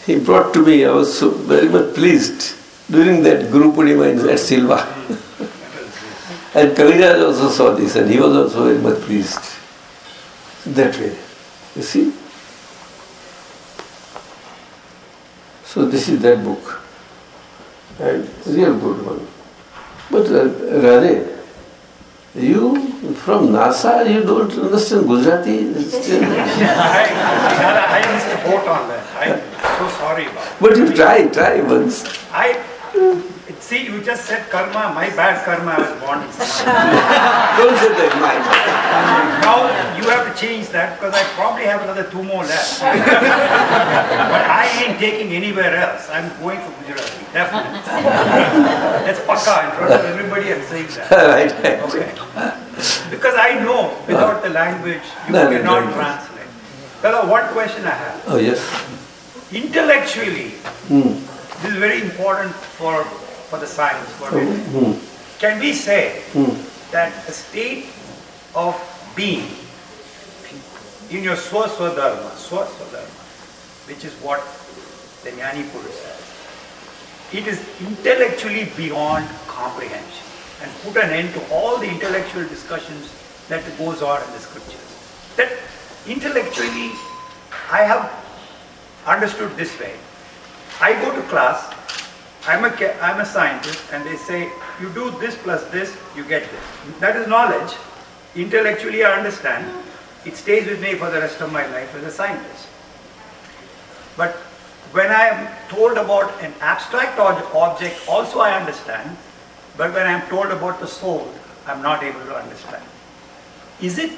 he brought to me, I was so very much pleased during that Guru Purnima at Silva. and Kaviraj also saw this and he was also very much pleased. That way. You see? So this is that book. And real good one. But uh, Radhe, you from NASA, you don't understand Gujarati? I, I, missed the boat on that. I'm so sorry. But you try, try once. I see you just said karma, my bad karma, I was born in Don't say that, mine. Now you have to change that because I probably have another two more left. but I ain't taking anywhere else. I'm going for Gujarati, definitely. That's pakka in front of everybody I'm saying that. right. Okay. Because I know without the language you No, no, cannot no. translate. Well, one question I have. Oh, yes. Intellectually, Hmm. this is very important for, for the science. For So, it. hmm. Can we say Hmm. that a state of being in your swaswadharma, swaswadharma, which is what the Jnani Purush says, it is intellectually beyond comprehension and put an end to all the intellectual discussions that goes on in the scriptures. That intellectually, I have understood this way. I go to class, I'm a, I'm a scientist, and they say, you do this plus this, you get this. That is knowledge. Intellectually, I understand. It stays with me for the rest of my life as a scientist. But when I am told about an abstract ob- object, also I understand. But when I am told about the soul, I'm not able to understand. Is it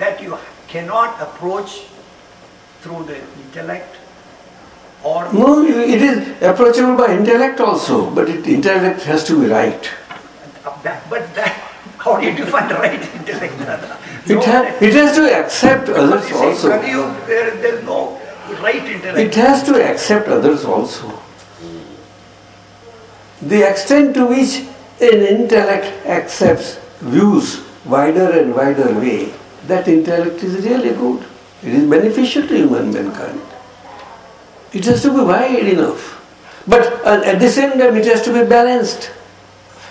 that you cannot approach through the intellect or No, it is approachable by intellect also, but it, intellect has to be right. that, but that, how do you define right intellect? It, ha- it has to accept others Because you say, also. Kaliyug, there, there's no right intellect. It has to accept others also. The extent to which an intellect accepts views wider and wider way, that intellect is really good. It is beneficial to human mankind. It has to be wide enough. But uh, at the same time, it has to be balanced.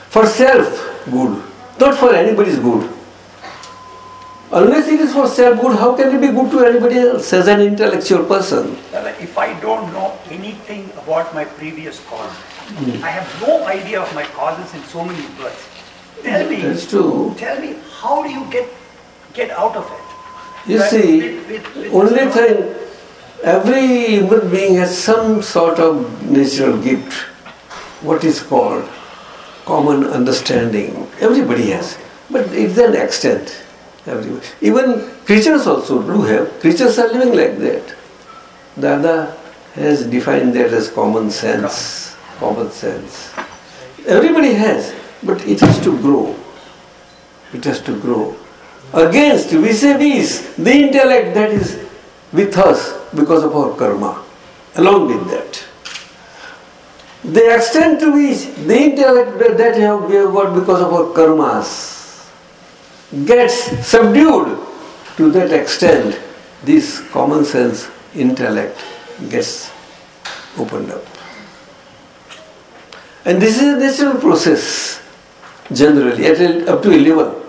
For self good, not for anybody's good. Unless it is for self good, how can it be good to anybody else as an intellectual person? If I don't know anything about my previous causes, I have no idea of my causes in so many births. Tell me, That's true. tell me, how do you get get out of it? You That see, with- with- with only thing, every human being has some sort of natural gift, what is called common understanding. Everybody has, but it's an extent. Everybody. Even creatures also do have. Creatures are living like that. Dada has defined that as common sense. Common sense. Everybody has, but it has to grow. It has to grow. Against, vis-a-vis, the intellect that is with us because of our karma. Along with that. The extent to which the intellect that we have got because of our karmas gets subdued to that extent, this common sense intellect gets opened up. And this is a natural process, generally, at a, up to a level.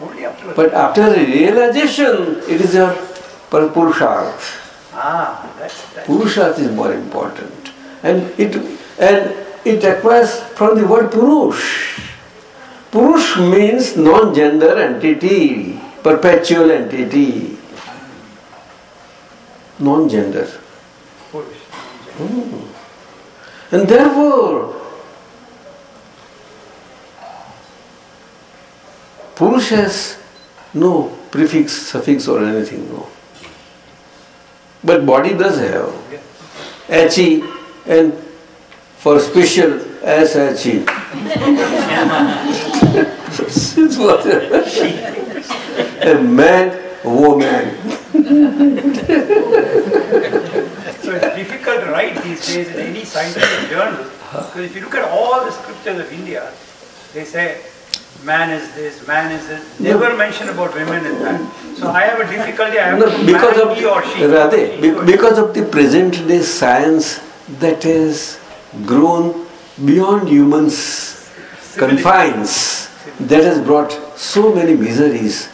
Only up to But after a realization, it is your pur- purusharth. Ah, that's, that's Purusharth is more important. And it and it acquires from the word purush. Purush means non-gender entity. perpetual entity, non-gender. Hmm. And therefore, Purush has no prefix, suffix or anything, no. But body does have. Achi and for special as achi. It's what- a man, woman. So it's difficult to write these days in any scientific journal because if you look at all the scriptures of India, they say man is this, man is this. Never mention about women in that. So I have a difficulty. I have No, because of he or she. Radhe, be- because of the present day science that has grown beyond humans' confines, that has brought so many miseries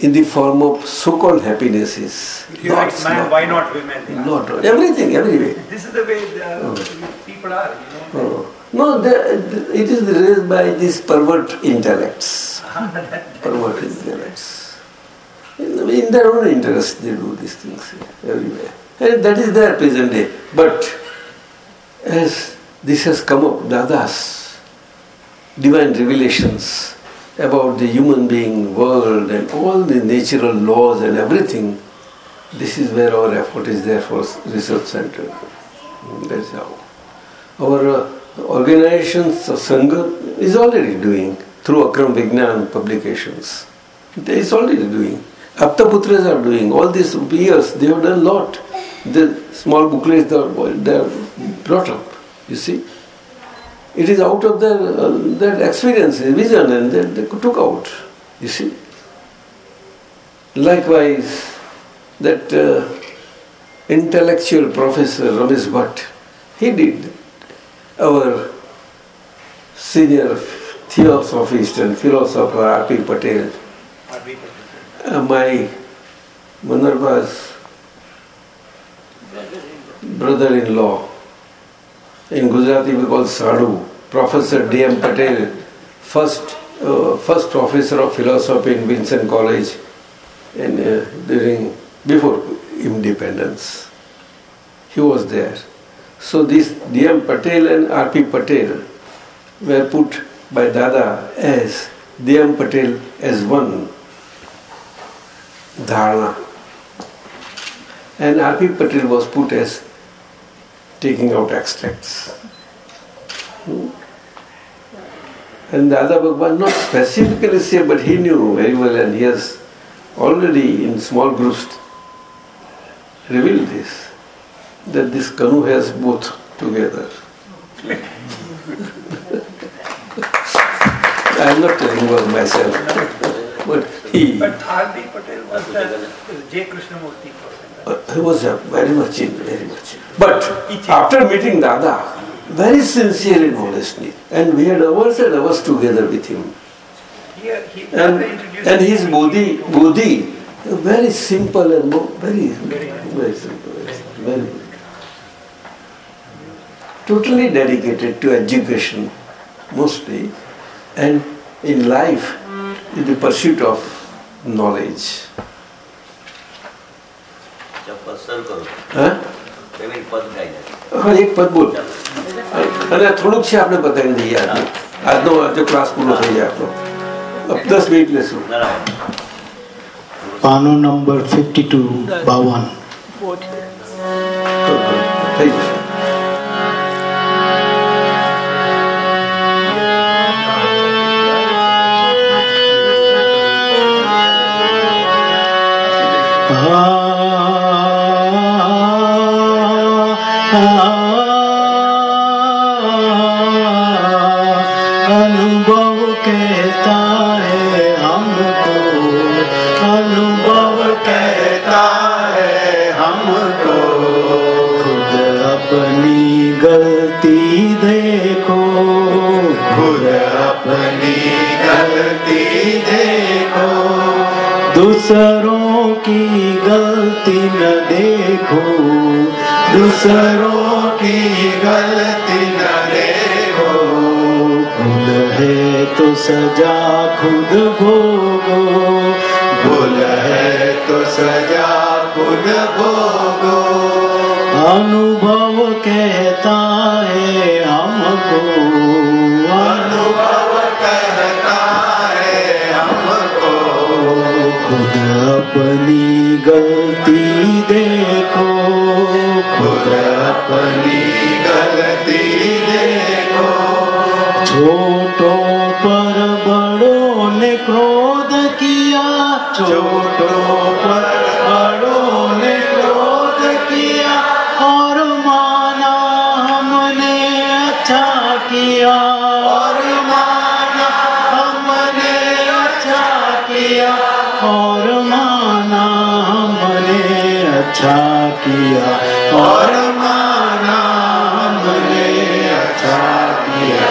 in the form of so-called happinesses. If you write Lots, man, lot- why not women? Not everything, every way. This is the way the oh. people are, you know. Oh. No, the, it is raised by these pervert intellects. pervert intellects. In, in their own interest, they do these things everywhere. And that is their present day. But as this has come up, Dada's divine revelations about the human being, world, and all the natural laws and everything, this is where our effort is there for research center. That's how. Our uh, organizations, uh, Sangha, is already doing through Akram Vignan publications. It is already doing. Aptaputras are doing. All these years, they have done a lot. The small booklets they they are brought up, you see. It is out of their, uh, their experience, vision, and they, they took out, you see. Likewise, that uh, intellectual professor Ramesh Bhatt, he did our senior theosophist and philosopher R.P. Patel, uh, my Manarba's brother-in-law, in Gujarati we call Sadhu, Professor D.M. Patel, first, uh, first professor of philosophy in Vincent College in, uh, during, before independence. He was there. So this D.M. Patel and R.P. Patel were put by Dada as D.M. Patel as one dharana. And R.P. Patel was put as taking out extracts. Hmm. And Dada Bhagwan not specifically say, but he knew very well and he has already in small groups revealed this, that this Kanu has both together. I am not telling about myself, but he, But R.P. Patel was the J. Krishnamurti person. uh, he was very much in, very much in. But after meeting Dada, very sincere and honestly, and we had hours and hours together with him. He And, and his Bodhi. Bodhi, very simple and very, very simple, very simple Totally dedicated to education, mostly, and in life, in the pursuit of knowledge. ચપ્પલ sir કરો હા payment પદ ગાઈ નાખે હા એક પદ બોલ અને આ થોડુંક છે આપણે બતાવી દઈએ આજનો આજનો આજે ક્લાસ પૂરો થઈ જાય આપણો દસ મિનિટ લેશું નારાયણ પાનો નંબર ફિફ્ટી ટુ બાવન થઈ જશે गलती न देखो, दूसरों की गलती न देखो। भूल है तो सजा खुद भोगो। भूल है तो सजा खुद भोगो। अनुभव कहता है हमको। खुद अपनी गलती देखो खुद अपनी गलती देखो। छोटों पर बड़ों ने क्रोध किया छोटों पर अच्छा किया और माना हमने अच्छा किया।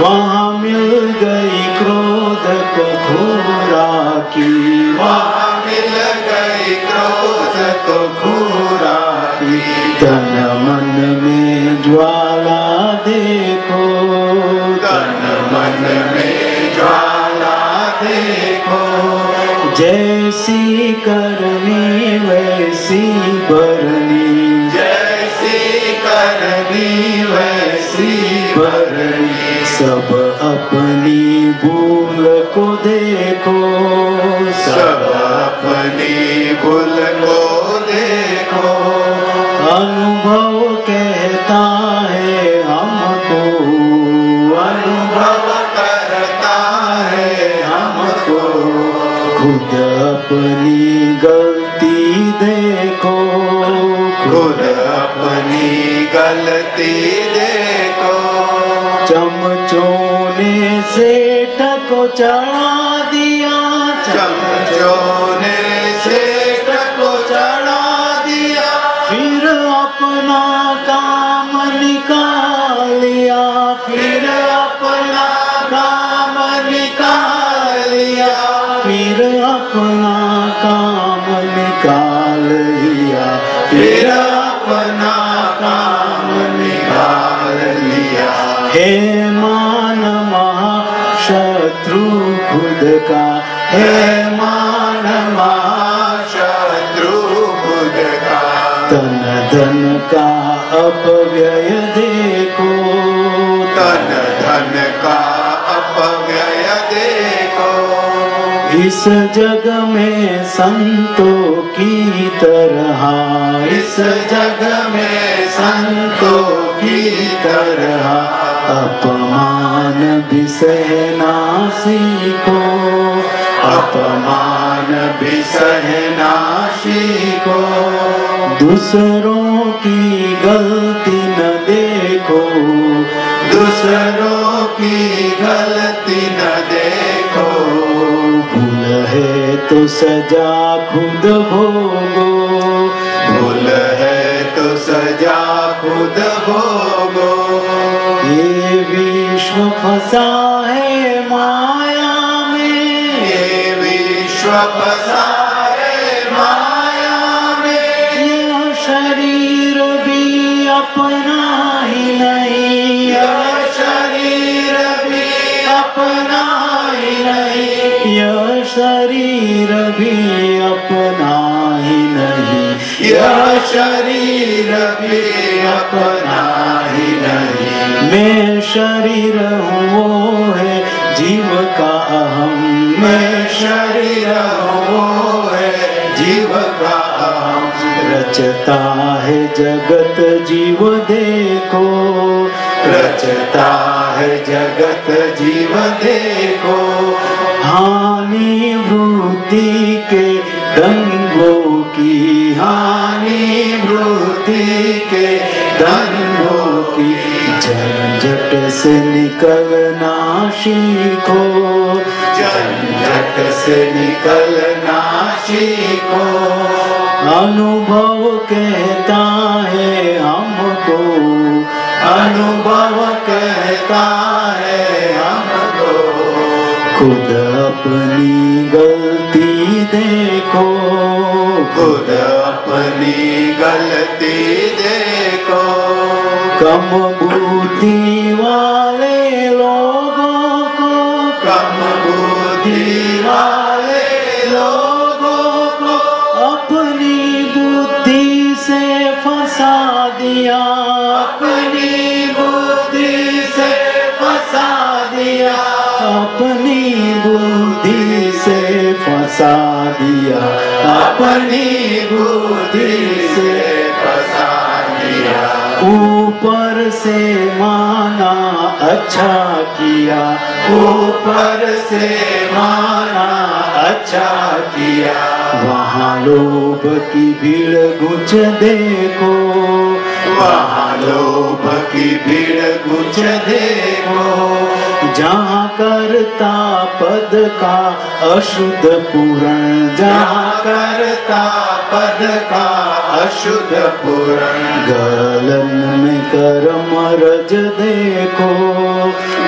वहाँ मिल गई क्रोध को घूरा की। वहाँ मिल गई क्रोध को घूरा की। तन मन में ज्वाला देखो। तन मन में ज्वाला देखो। जैसी करनी see, but शक्ति चमचोने से टको चढ़ा तन धन का अपव्यय देखो। तन धन का अपव्यय देखो। इस जग में संतों की तरह। इस जग में संतों की तरह। अपमान भी सहना सीखो। अपमान भी सहना सीखो दूसरों की गलती न देखो। दूसरों की गलती न देखो। भूल है तो सजा खुद भोगो। भूल है तो सजा खुद भोगो। ये विश्व फंसा है में माया शरीर भी अपना ही नहीं शरीर भी अपना नहीं यह शरीर भी अपना ही नहीं यह शरीर भी अपना ही नहीं मैं शरीर हूँ, वो है जीव का अहम। मैं शरीर जीव का रचता है जगत जीव देखो। रचता है जगत जीव देखो। हानि वृद्धि के दंगों की, हानि वृद्धि के दंगों की झंझट से निकलना सीखो। झंझट से निकलना सीखो। अनुभव कहता है हमको। अनुभव कहता है हमको। खुद अपनी गलती देखो। खुद अपनी गलती देखो। कम बुद्धि वाले लोगों को कम बुद्धि अच्छा किया ऊपर से माना अच्छा किया। वहाँ लोभ की भीड़ गुच देखो। लोभ की भीड़ गुच देखो जहाँ करता पद का अशुद्ध पूरण जहाँ करता पद का अशुद्ध पूरण गलन में कर्म रज देखो।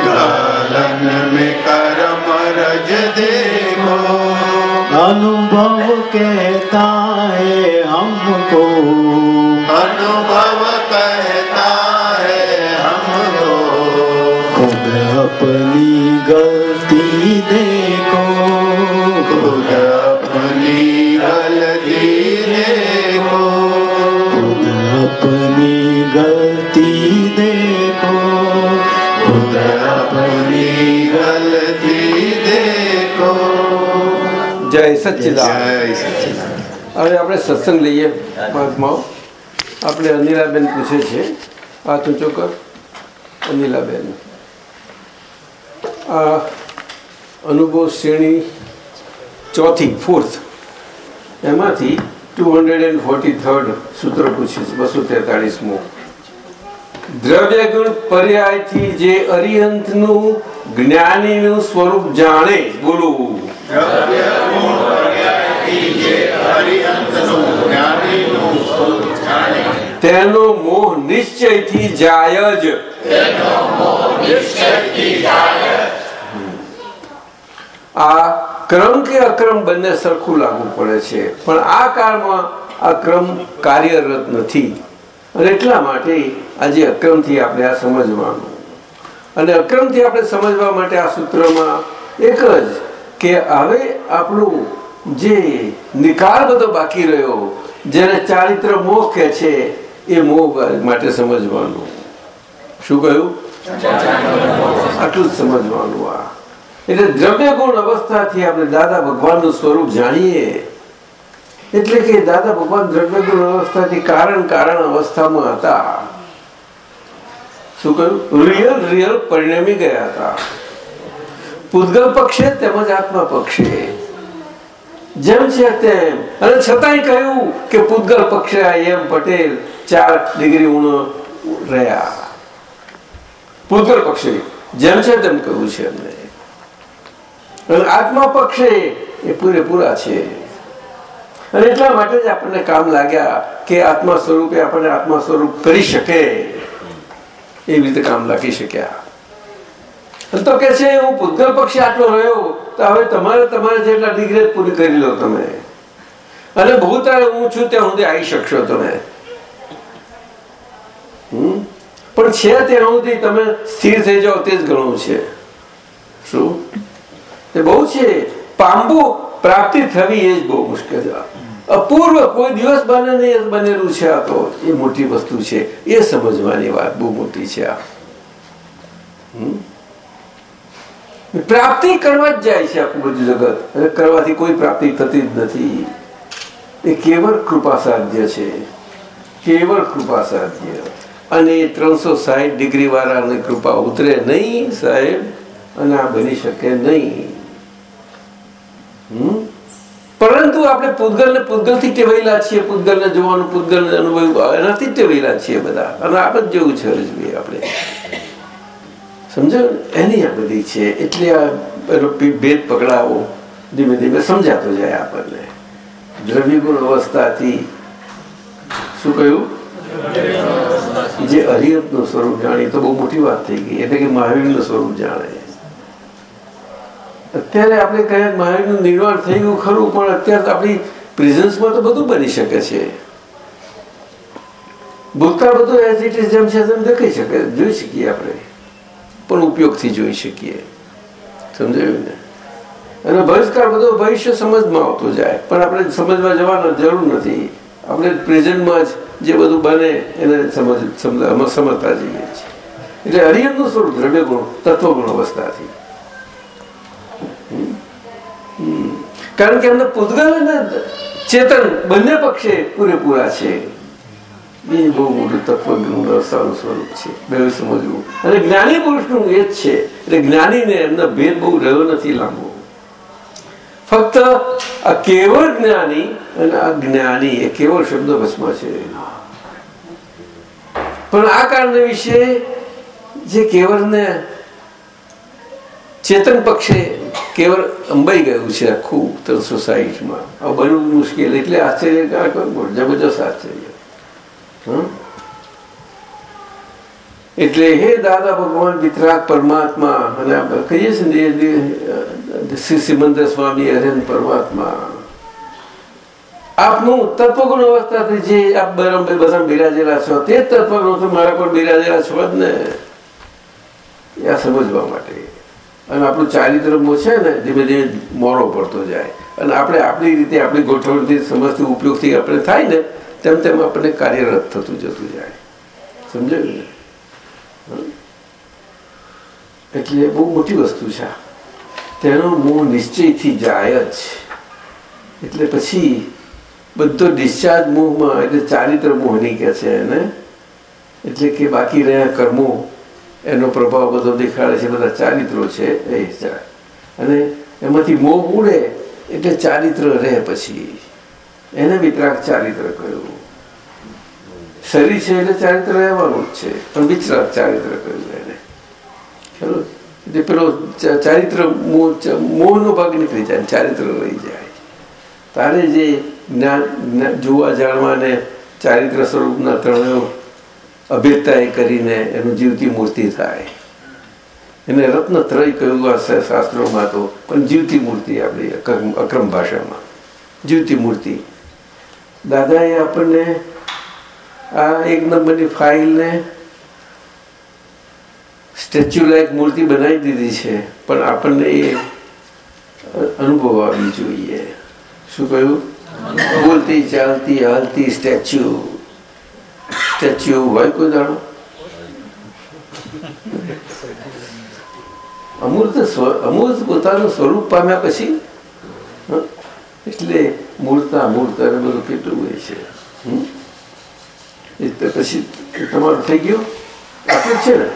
गलन में कर्म रज देखो। अनुभव कहता है हमको। अनुभव कहता है हमको। खुद अपनी गलती देखो સચ્ચિદાનંદ. હવે આપણે સત્સંગ લઈએ પાંચમાં. આપણે અનિલાબેન પૂછે છે. હાથ ઊંચો કર. અનિલાબેન. આ અનુભવ શ્રેણી ચોથી ફોર્થ એમાંથી two hundred and forty third સૂત્ર પૂછીશ છે બસો તેતાળીસમું. દ્રવ્ય ગુણ પર્યાયથી જે અરિહંતનું જ્ઞાનીનું સ્વરૂપ જાણે બોલવું તેનો મોહ નિશ્ચયથી જાય જ. આ ક્રમ કે અક્રમ બંને સરખું લાગુ પડે છે. પણ આ કાળમાં આ ક્રમ કાર્યરત નથી. અને એટલા માટે આજે અક્રમથી આપણે આ સમજવાનું. અને અક્રમથી આપણે સમજવા માટે આ સૂત્રમાં એક જ કે હવે આપણું જે નિકાલ બધો બાકી રહ્યો, જેને ચારિત્ર મોહ કહે છે એ મોહ માટે સમજવાનું. શું કહ્યું? આટલું સમજવાનું આ. એટલે દ્રવ્ય ગુણ અવસ્થાથી આપણે દાદા ભગવાનનું સ્વરૂપ જાણીએ. એટલે કે દાદા ભગવાન દ્રવ્ય ગુણ અવસ્થાથી કારણ કારણ અવસ્થામાં હતા. શું કહ્યું? રિયલ રિયલ પરિણમી ગયા હતા. પૂદગલ પક્ષે તેમજ આત્મા પક્ષે. જેમ છે તેમ. અને છતાંય કહ્યું કે પૂદગલ પક્ષે એમ પટેલ ચાર ડિગ્રી ઊણો રહ્યા. પૂતગલ પક્ષે જેમ છે તેમ કહ્યું છે એમને. આત્મા પક્ષે એ પૂરેપૂરા છે. અને એટલા માટે જ આપણને કામ લાગ્યા કે આત્મા સ્વરૂપે આપણને આત્મા સ્વરૂપ કરી શકે. એવી રીતે કામ લાગી શક્યા. તો કે છે, હું પૂતગલ પક્ષે આટલો રહ્યો, તો હવે તમારે તમારે જેટલા ડિગ્રી પૂરી કરી લો તમે. અને ભૂતાળ હું છું ત્યાં સુધી આવી શકશો તમે હમ? પણ છે ત્યાં સુધી તમે સ્થિર થઈ જાઓ તે જ ઘણું છે. શું? તે બહુ છે. પામવું પ્રાપ્તિ થવી એ જ બહુ મુશ્કેલ છે. અપૂર્વ કોઈ દિવસ બને નહીં બનેલું છે આ તો. એ મોટી વસ્તુ છે. એ સમજવાની વાત બહુ મોટી છે આ. પ્રાપ્તિ કરવા જ જાય છે આખું બધું જગત. કરવાથી કોઈ પ્રાપ્તિ થતી જ નથી. એ કેવળ કૃપા સાધ્ય છે. કેવળ કૃપા સાધ્ય અને ત્રણસો સાહીઠ ડિગ્રી વાળાની કૃપા ઉતરે નહીં, સાહેબ, અને આ બની શકે નહીં? પરંતુ આપણે પૂતગલ ને પૂતગલથી ટેવાયેલા છીએ પૂતગલ ને જોવાનું પૂતગલ ને અનુભવ એનાથી ટેવાયેલા છીએ બધા. અને આ જ જેવું છે હજુ આપણે. સમજો એની આ બધી છે. એટલે આ ભેદ પકડાવો, ધીમે ધીમે સમજાતો જાય આપણને. દ્રવ્યગુણ અવસ્થાથી. શું કહ્યું? જે હરિયતનું સ્વરૂપ જાણે તો બહુ મોટી વાત થઈ ગઈ. એટલે કે મહાવીરનું સ્વરૂપ જાણે. અત્યારે આપણે કહીએ મહાવીરનું નિર્વાણ થઈ ગયું ખરું, પણ અત્યારે આપણી પ્રેઝન્સમાં તો બધું બની શકે છે. ભૂતકાળ બધું એઝ ઇટ ઇઝ જેમ છે તેમ દેખાઈ શકે. જોઈ શકીએ આપણે. પણ ઉપયોગથી જોઈ શકીએ. સમજાયું ને? અને ભવિષ્યકાળ બધો ભવિષ્ય સમજમાં આવતો જાય. પણ આપણે સમજવા જવાનો જરૂર નથી. આપણે પ્રેઝન્ટમાં જ જે બધું બને એને સમજ સમજ- સમજતા જઈએ છીએ. એટલે હરિયમનું સ્વરૂપ દ્રવ્ય ગુણ, તત્વગુણ અવસ્થાથી. કારણ કે એમને પૂતગલ અને ચેતન બંને પક્ષે પૂરેપૂરા છે. એ બહુ મોટું તત્વજ્ઞનું રસ્તાનું સ્વરૂપ છે. બે સમજવું. અને જ્ઞાની પુરુષનું એ જ છે. એટલે જ્ઞાનીને એમનો ભેદ બહુ રહ્યો નથી લાંબો. ફક્ત આ કેવળ જ્ઞાની અને આ જ્ઞાની એ કેવળ શબ્દ વચમાં છે. પણ આ કારણ વિશે જે કેવળને ચેતન પક્ષે કેવળ અંબાઈ ગયું છે આખું ત્રણસો સાહીઠમાં આ બનવું મુશ્કેલ એટલે આશ્ચર્ય જબરજસ્ત આશ્ચર્ય. હં? એટલે હે દાદા ભગવાન, વિતરાગ પરમાત્મા અને આપણે કહીએ છીએ ને શ્રી સિમંદર સ્વામી હરેન પરમાત્મા. આપનું તત્વગુણ અવસ્થાથી જે આપ બધા બિરાજેલા છો, તે તત્વગુણ મારા પર બિરાજેલા છો જ ને. આ સમજવા માટે. અને આપણું ચારિત્રમો છે ને, ધીમે ધીમે મોડો પડતો જાય. અને આપણે આપણી રીતે, આપણી ગોઠવણથી, સમજથી, ઉપયોગથી આપણે થાય ને, તેમ તેમ આપણને કાર્યરત થતું જતું જાય. સમજાયું ને? એટલે બહુ મોટી વસ્તુ છે. તેનો મૂળ નિશ્ચયથી જાય જ. એટલે પછી બધો ડિસ્ચાર્જ મોહમાં એટલે ચારિત્ર મોહની કે છે એને. એટલે કે બાકી રહ્યા કર્મો, એનો પ્રભાવ બધો દેખાડે છે, બધા ચારિત્રો છે, એ અને એમાંથી મોહ ઉડે એટલે ચારિત્ર રહે પછી. એને વિતરાક ચારિત્ર કહ્યું. શરીર છે એટલે ચારિત્ર રહેવાનું જ છે. પણ વિચરા ચારિત્ર કહ્યું એને. ચાલો એટલે પેલો ચારિત્ર મોહનો ભાગ નીકળી જાય ચારિત્ર રહી જાય. તારે જે જ્ઞાન જોવા જાણવાને ચારિત્ર સ્વરૂપના ત્રણેય અભેદતા કરીને એનું જીવતી મૂર્તિ થાય. એને રત્નત્રય કહ્યું આ શા- શાસ્ત્રોમાં તો, પણ જીવતી મૂર્તિ આપણી અક્રમ ભાષામાં. જીવતી મૂર્તિ. દાદાએ આપણને આ એક નંબરની ફાઇલને સ્ટેચ્યુ લાયક મૂર્તિ બનાવી દીધી છે. પણ આપણને એ અનુભવ આવવી જોઈએ. શું કહ્યું? બોલતી, ચાલતી, હાલતી સ્ટેચ્યુ સ્ટેચ્યુ હોય કોઈ દાડો? અમૂર્ત અમૂર્ત પોતાનું સ્વરૂપ પામ્યા પછી? એટલે મૂર્તા મૂર્ત બધું કેટલું હોય છે. હં? એટલે પછી તમારું થઈ ગયું આટલું જ છે ને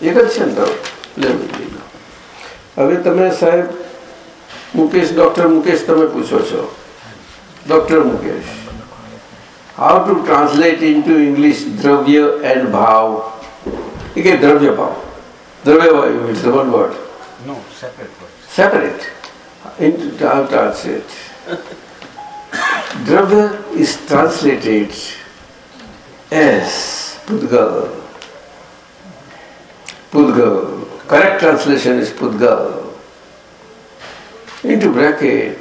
એક જ છે ને તો લે લઈ લો. હવે તમે સાહેબ મુકેશ ડોક્ટર મુકેશ તમે પૂછો છો doctor Mukesh how to translate into English દ્રવ્ય એન્ડ ભાવ એ કે દ્રવ્ય ભાવ દ્રવ્ય ભાવ means one word No, separate words. separate into I'll translate. Dravya is as Pudgal. Pudgal. Correct translation is Pudgal. Into bracket.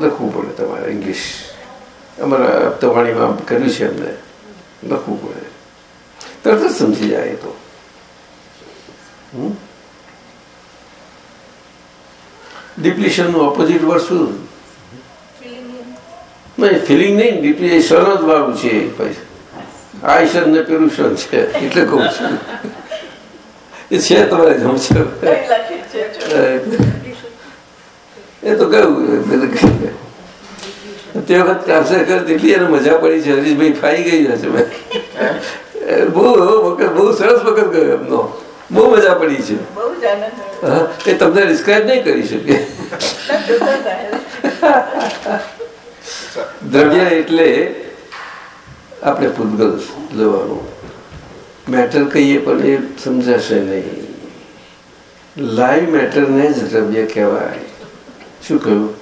લખવું પડે તમારે ઇંગ્લિશ અમારા હપ્તાવાણીમાં કર્યું છે એમને લખવું પડે તરત જ સમજી જાય તો ડિપ્લિશનનું ઓપોઝિટ વર્ડ શું ફિલિંગ નહીં ડિપ્લિશન જ વાળું છે એ આ ઈશન ને પેલું શન છે એટલે કહું છું. એ છે તમારે જમશે એ તો કહ્યું તે વખત ટ્રાન્સલેટ કર દીધી અને મજા પડી છે હરીશભાઈ ફાઈ ગઈ મેં બહુ વખત બહુ સરસ વખત ગયો એમનો. બહુ મજા પડી છે. એ તમને ડિસ્ક્રાઇબ નહીં કરી શકે. દ્રવ્ય એટલે આપણે પૂતગલ લેવાનું મેટર કહીએ પણ એ સમજાશે નહીં. લાઈવ મેટરને જ દ્રવ્ય કહેવાય. શું કહ્યું?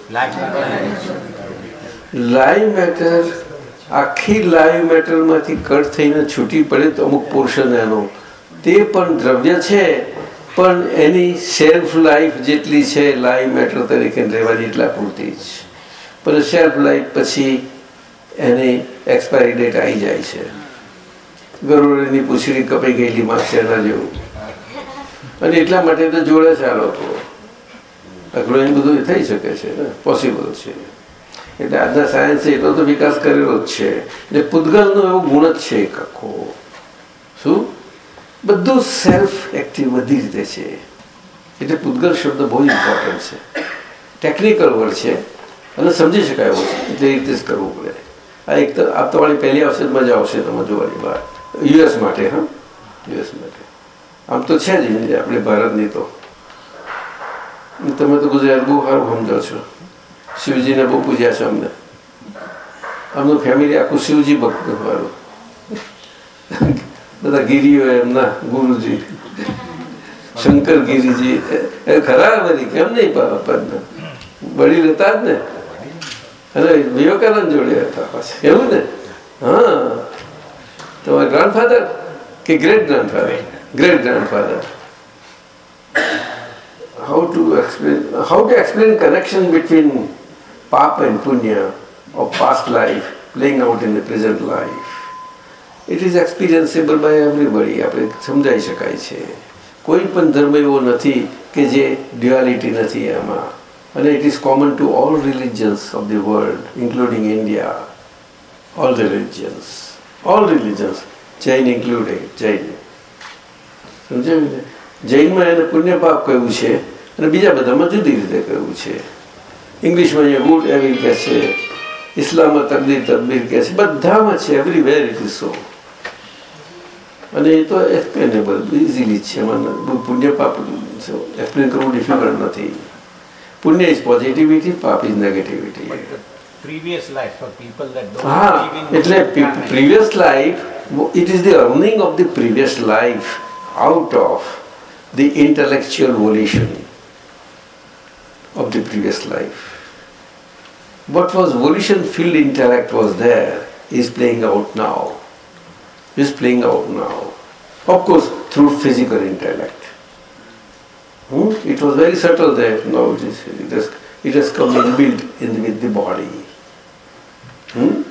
લાઈવ મેટર આખી લાઈવ મેટરમાંથી કટ થઈને છૂટી પડે તો અમુક પોર્શન એનો. તે પણ દ્રવ્ય છે પણ એની સેલ્ફ લાઈફ જેટલી છે લાઈવ મેટર તરીકે રહેવાની એટલા પૂરતી જ. પણ સેલ્ફ લાઈફ પછી એની એક્સપાયરી ડેટ આવી જાય છે. ગરોળીની પૂછડી કપાઈ ગયેલી માછીના જેવું. અને એટલા માટે તો જોડે છે આ લોકો. અઘરું એમ બધું થઈ શકે છે, ને? પોસિબલ છે. એટલે આજના સાયન્સે એટલો તો વિકાસ કરેલો જ છે. એટલે પૂતગલનો એવો ગુણ જ છે એક આખો. શું? બધું સેલ્ફ એક્ટિવ બધી રીતે છે. એટલે પૂતગલ શબ્દ બહુ ઇમ્પોર્ટન્ટ છે. ટેકનિકલ વર્ડ છે. અને સમજી શકાય એવું છે. એટલે રીતે જ કરવું પડે. આ એક તો આ તમારી પહેલી આવશે મજા આવશે તમે જોવાની બહાર. યુએસ માટે, હા? યુએસ માટે. આમ તો છે જ આપણે ભારતની તો. તમે તો ગુજરાત બહુ સારું સમજો છો. શિવજીને બહુ પૂજ્યા છે અમને. અમનું ફેમિલી આખું શિવજી ભક્ત વાળું. બધા ગીરીઓ એમના, ગુરુજી. શંકર ગીરીજી ખરા બધી, કેમ નહીં પદના વડીલ હતા જ ને? વિવેકાનંદ જોડે હતા એવું ને હા તમારા ગ્રાન્ડફાધર કે great grandfather great grandfather how to explain how to explain connection between papa and punya of past life playing out in the present life it is experienceable by everybody આપણે સમજાઈ શકાય છે કોઈ પણ ધર્મ એવો નથી કે જે ડ્યુઆલિટી નથી એમાં અને it is common to all religions of the world including India all religions all religions Jain including Jain સમજાયું જૈનમાં એને પુણ્ય પાપ કહ્યું છે અને બીજા બધામાં જુદી રીતે કહ્યું છે. ઇંગ્લિશમાં એ ગુડ એવી કહે છે ઇસ્લામમાં તકદીર તકબીર કહે છે, બધામાં છે એવરીવેર ઇટ ઇઝ સો અને એ તો એક્સપ્લેનેબલ ઇઝીલી છે, મને પુણ્ય પાપ એક્સપ્લેન કરવું ડિફિકલ્ટ નથી. Punya is positivity, Papa is negativity. But the previous life for people that don't ah, believe in like previous life, it is the earning of the previous life out of the intellectual volition of the previous life. What was volition filled intellect was there is playing out now. Is playing out now. Of course, through physical intellect. Hmm? It was very subtle there. No, it, is, it, just it has come inbuilt in with the body. Hmm?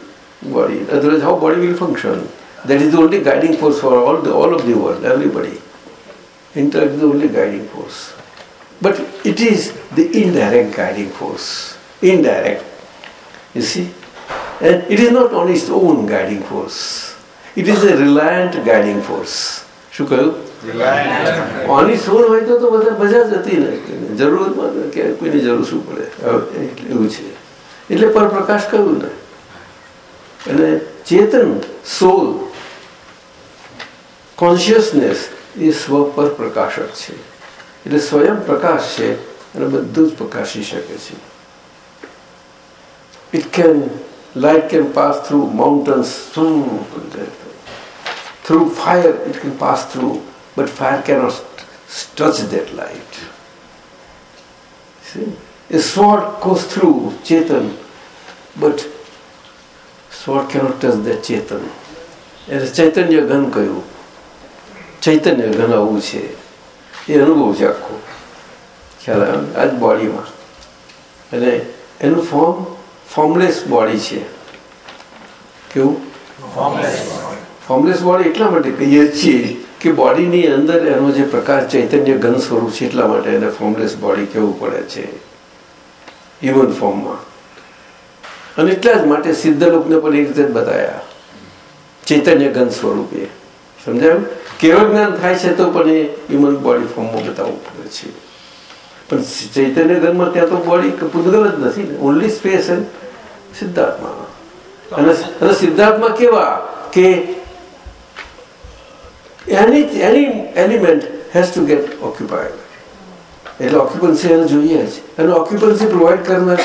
Body. Otherwise, how body will function? That is the only guiding force for all the all of the world, everybody. Intellect is the only guiding force. But it is the indirect guiding force. Indirect. You see? And it is not on its own guiding force. It is a reliant guiding force. Shukayu. On its હોય તો તો બધા મજા જ હતી ને. જરૂર કે કોઈની જરૂર શું પડે? એવું છે. એટલે પરપ્રકાશ કહ્યું ને? અને ચેતન સોલ કોન્શિયસનેસ એ સ્વ પર પ્રકાશક છે. એટલે સ્વયં પ્રકાશ છે અને બધું જ પ્રકાશી શકે છે. It can light can pass through mountains through fire it can pass through but fire cannot touch that light see a sword goes through chetan but sword cannot touch that chetan એટલે ચૈતન્ય ઘન કહ્યું ચૈતન્ય ઘન આવું છે એ અનુભવ છે આખો ખ્યાલ આવે આ જ બોડીમાં એટલે એનું ફોર્મ ફોર્મલેસ બોડી છે કેવું ફોર્મલેસ બોડી એટલા માટે કહીએ છીએ કે બોડીની અંદર એનો જે પ્રકાશ ચૈતન્ય ઘન સ્વરૂપ છે એટલા માટે એને ફોર્મલેસ બોડી કહેવું પડે છે. હ્યુમન ફોર્મમાં અને એટલા જ માટે સિદ્ધ લોકોને પણ એ રીતે જ બતાવ્યા ચૈતન્ય ઘન સ્વરૂપે. સમજાયું? કેવળ જ્ઞાન થાય છે તો પણ એ હ્યુમન બોડી ફોર્મમાં બતાવવું પડે છે. પણ ચૈતન્ય ઘનમાં ત્યાં તો બોડી પૂતગલ જ નથી ને. ઓનલી સ્પેસ એન્ડ સિદ્ધાર્થમાં અને સિદ્ધાર્થમાં કેવા? કે any any element has to get occupied એટલે ઓક્યુપન્સી એને જોઈએ જ અને ઓક્યુપન્સી પ્રોવાઈડ કરનાર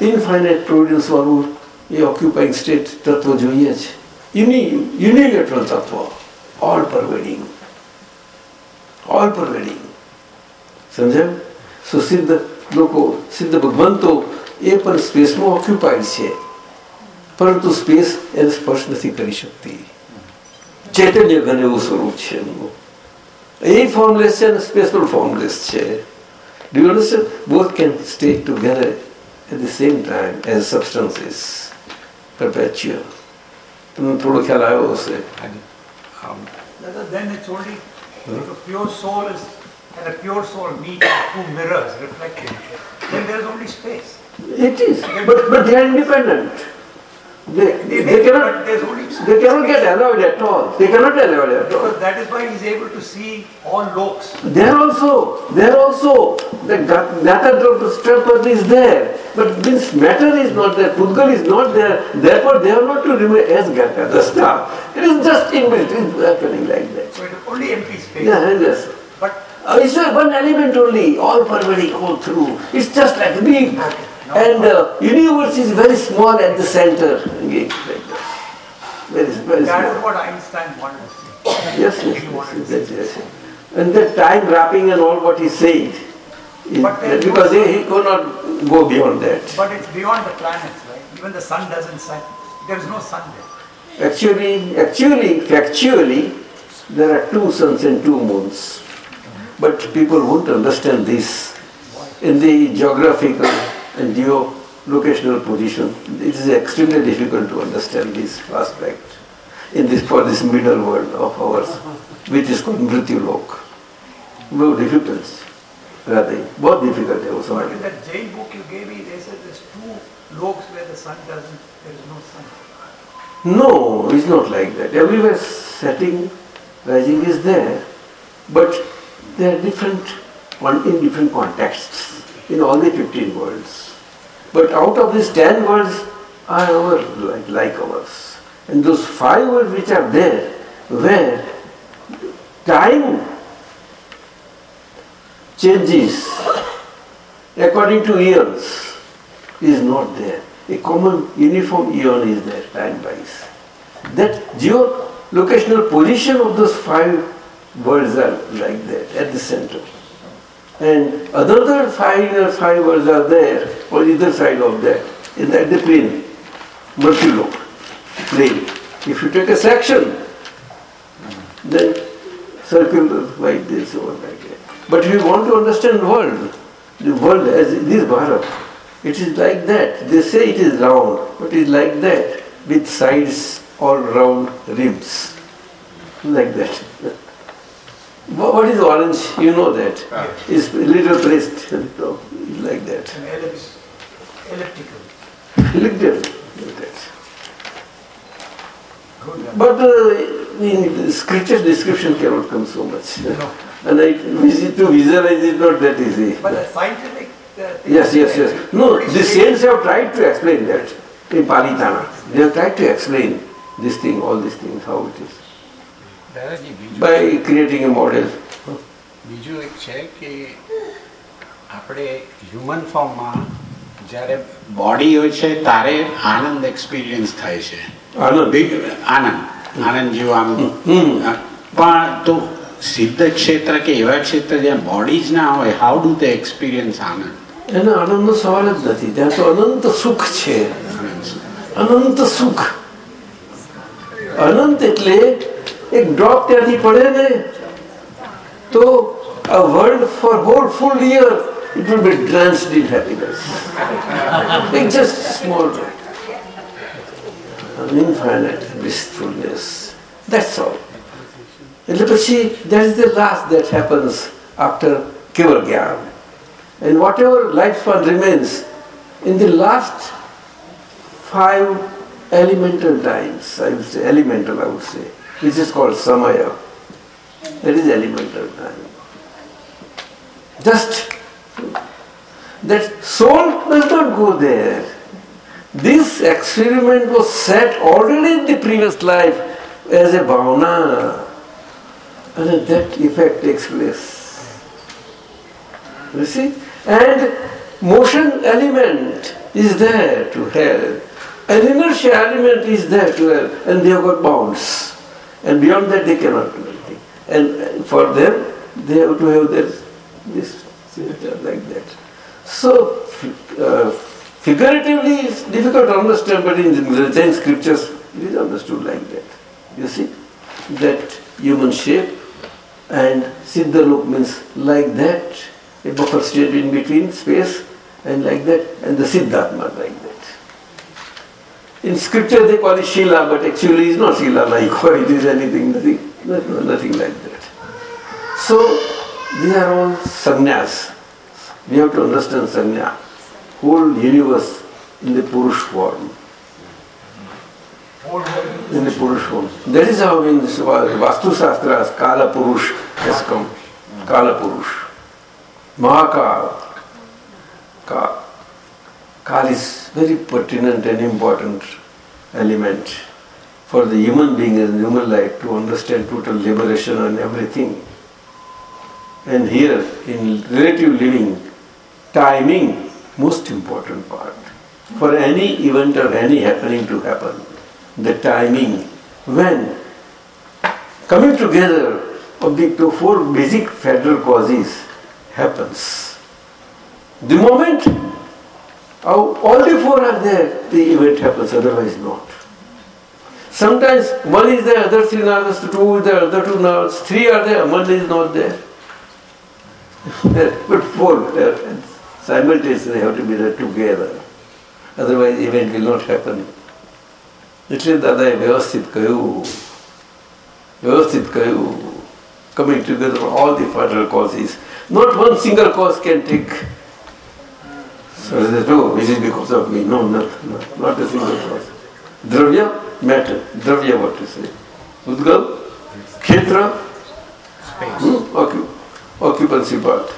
ઇનફાઇનાઇટ પ્રોડ્યુસ વાળું એ ઓક્યુપાઈંગ સ્ટેટ તત્વ જોઈએ જ યુની યુનિલેટરલ તત્વ ઓલ પરવેડિંગ ઓલ પરવેડિંગ સમજાયું સો સિદ્ધ લોકો સિદ્ધ ભગવંતો એ પણ સ્પેસમાં ઓક્યુપાઈડ છે પરંતુ સ્પેસ એને સ્પર્શ નથી કરી શકતી ચૈતન્ય ઘન એવું સ્વરૂપ છે એમનું એ ફોર્મલેસ છે અને સ્પેસ પણ ફોર્મલેસ છે do you understand both can stay together at the same time as substances perpetual તમને થોડો ખ્યાલ આવ્યો હશે Brother, Then it's only if a pure soul is and a pure soul meet two mirrors reflecting, then there is only space. It is, but, but they are independent. They, They they cannot, but there's only. they cannot get allowed at all. They cannot allow it at all. Because that is why he's able to see all loks. There also, there also, the Gnata is there, but means matter is not there, Pudgal is not there, therefore they are not to remain as Gnata, the star. It is just in between happening like that. So it is only empty space. Yeah, yes. But Uh, it's one element only, all pervading all through. It's just like big. And uh, universe is very small at the center. Again, like that. Very, very that is what Einstein wanted to. Yes, yes, yes, yes, yes. And the time wrapping and all what he said, is- because he, he could not go beyond that. But it's beyond the planets, right? Even the sun doesn't set. There is no sun there. Actually, actually, factually, there are two suns and two moons. But people won't understand this. In the geographical and geolocational position. It is extremely difficult to understand this aspect in this for this middle world of ours, which is called Mrityulok. No difficult, rather, more difficult also. But in that Jain book you gave me, they said there's two loks where the sun doesn't, there is no sun. No, it's not like that. Everywhere setting, rising is there, but they are different, one in different contexts in all the 15 worlds. But out of these 10 worlds are our like, like ours. And those five worlds which are there, where time changes according to years, is not there. A common uniform eon is there time-wise. That geolocational position of those five worlds are like that at the center. And another five worlds are there on either side of that, in the, at the plane, Merculok plane. If you take a section, then circle like this or like that. But if you want to understand world, the world as this Bharat, it is like that. They say it is round, but it is like that, with sides all round ribs. Like that. what is orange? You know that. Yes. It's little placed like that. Elliptical. Elliptical, like that. Good. But uh, in the scripture description cannot come so much. No. And I, to visualize is not that easy. But the scientific. Uh, the yes, yes, yes. No, the saints have tried to explain that in Palitana. They have tried to explain this thing, all these things, how it is. By creating a model. બીજું એક છે કે આપણે human ફોર્મમાં જ્યારે body હોય છે ત્યારે આનંદ એક્સપિરિયન્સ થાય છે. આનંદ? આનંદ. આનંદ જેવું આમ. પણ તો સિદ્ધ ક્ષેત્ર કે એવા ક્ષેત્ર જ્યાં બોડી જ ના હોય હાઉ ડુ તે એક્સપિરિયન્સ આનંદ? એનો આનંદનો સવાલ જ નથી. ત્યાં તો અનંત સુખ છે. અનંત સુખ. અનંત એટલે એક ડ્રોપ ત્યાંથી પડે ને તો a world for whole full year it will be drenched in happiness it's just small drop an infinite blissfulness that's all એટલે પછી that is the last that happens after keval gyan and whatever lifespan remains in the last five elemental times, I would say, elemental I would say, which is called samaya. That is elemental time. Just that soul does not go there. This experiment was set already in the previous life as a bhavana. And that effect takes place. You see? And motion element is there to help. An inertia element is there to help. And they have got bounds. And beyond that they cannot do anything. And for them, they have to have their, this like that. So, uh, figuratively it's difficult to understand, but in the Jain scriptures it is understood like that. You see? That human shape and Siddha lok means like that, a buffer state in between space and like that, and the Siddhatma like that. In scripture they call it Shila, but actually it's not Shila like or it is anything, nothing, nothing like that. So these are all sannyas. We have to understand sanya, whole universe in the Purush form. in the Purush form. That is how in this Vastu Shastras Kala Purush has come. Kala Purush. Mahakal. Ka. Kal is very pertinent and important element for the human being and human life to understand total liberation and everything. And here in relative living, timing, most important part. For any event or any happening to happen, the timing, when coming together of the two four basic federal causes happens. The moment how all the four are there, the event happens, otherwise not. Sometimes one is there, other three nerves, two is there, other two nerves, three are there, one is not there. but four uh, simultaneously have to be there together. Otherwise event will not happen. એટલે દાદાએ વ્યવસ્થિત કહ્યું વ્યવસ્થિત કહ્યું coming together of all the federal causes. Not one single cause can take. So say, oh, this is because of me. No, not, not, not a single cause. Dravya, matter. Dravya, what to say. Udgal, Khetra, hmm, occup- occupancy part.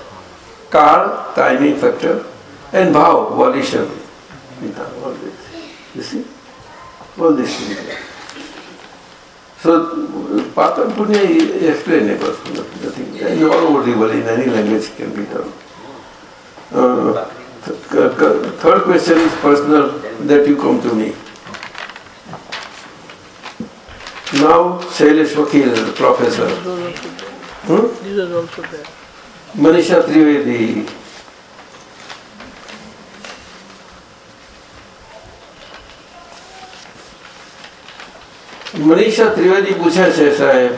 Kal, timing factor. And Bhav, volition. All this. You see? All these things. So, Pata Punya is explainable, nothing. And all over the world, in any language can be done. Uh, third question is personal, that you come to me. Now, Shailesh Vakil, professor. Hmm? These are also there. Manisha Trivedi. Manisha Trivedi પૂછે છે સાહેબ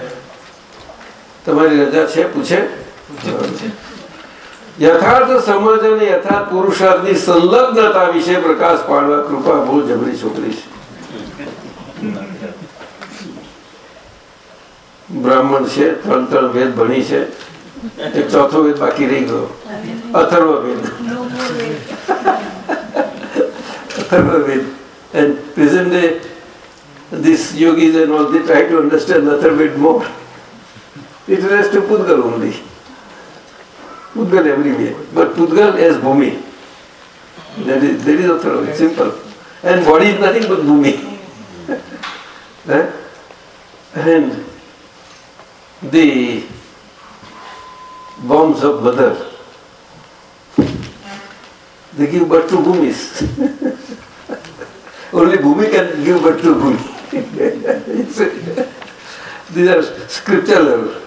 તમારી રજા છે પૂછે યથાર્થ સમાજ અને યથાર્થ પુરુષાર્થની સંલગ્નતા વિશે પ્રકાશ પાડવા કૃપા બહુ જબરી છોકરી છે. બ્રાહ્મણ છે, ત્રણ ત્રણ વેદ ભણી છે. એક ચોથો વેદ બાકી રહી ગયો. અથર્વ વેદ અથર્વ વેદ and present day, these yogis and all, they try to understand Atharvaved more. It relates to Pudgal only. Pudgal everywhere. But Pudgal as Bhumi. That is that is Atharvaved, simple. And body is nothing but Bhumi. Eh? And the bombs of Badr, they give birth to Bhumis. Only Bhumi can give birth to Bhumi. These are scriptural.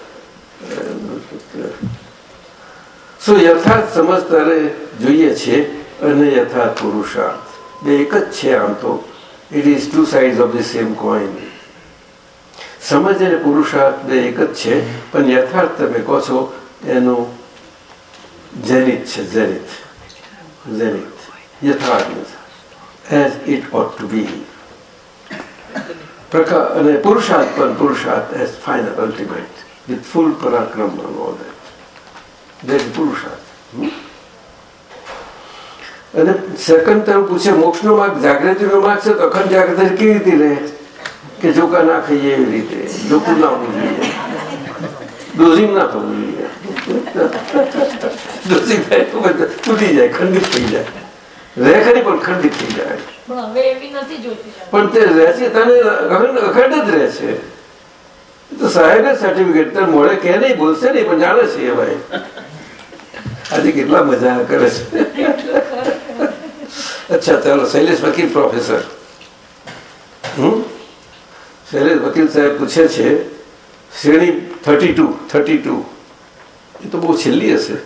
સો યથાર્થ સમજ તારે જોઈએ છે અને યથાર્થ પુરુષાર્થ. બે એક જ છે આમ તો. It is two side of the same coin સમજ અને પુરુષાર્થ બે એક જ છે, પણ યથાર્થ તમે કહો છો એનું જેનિત છે જેનિત જેનિત યથાર્થ. As it ought to be પ્રકાર અને પુરુષાર્થ પણ પુરુષાર્થ as final ultimate with full પરાક્રમ ઓલ all પુરુષાર્થ. અને સેકન્ડ તરફ પૂછે મોક્ષનો માર્ગ જાગૃતિનો માર્ગ છે તો અખંડ જાગૃતિ કેવી રીતે રહે કે જોકા ના ખાઈએ એવી રીતે જોકું ના હોવું જોઈએ ડોઝિંગ ના થવું જોઈએ ડોઝિંગ થાય તો તૂટી જાય ખંડિત થઈ જાય રહે ખરી પણ ખંડિત થઈ જાય પણ તે રહે છે તને અખંડ અખંડ જ રહે છે તો સાહેબ સર્ટિફિકેટ તને મોડે કે નહીં બોલશે નહીં પણ જાણે છે એ ભાઈ આજે કેટલા મજા કરે છે અચ્છા ચાલો શૈલેષ વકીલ પ્રોફેસર હમ શૈલેષ વકીલ સાહેબ પૂછે છે શ્રેણી થર્ટી ટુ થર્ટી ટુ એ તો બહુ છેલ્લી હશે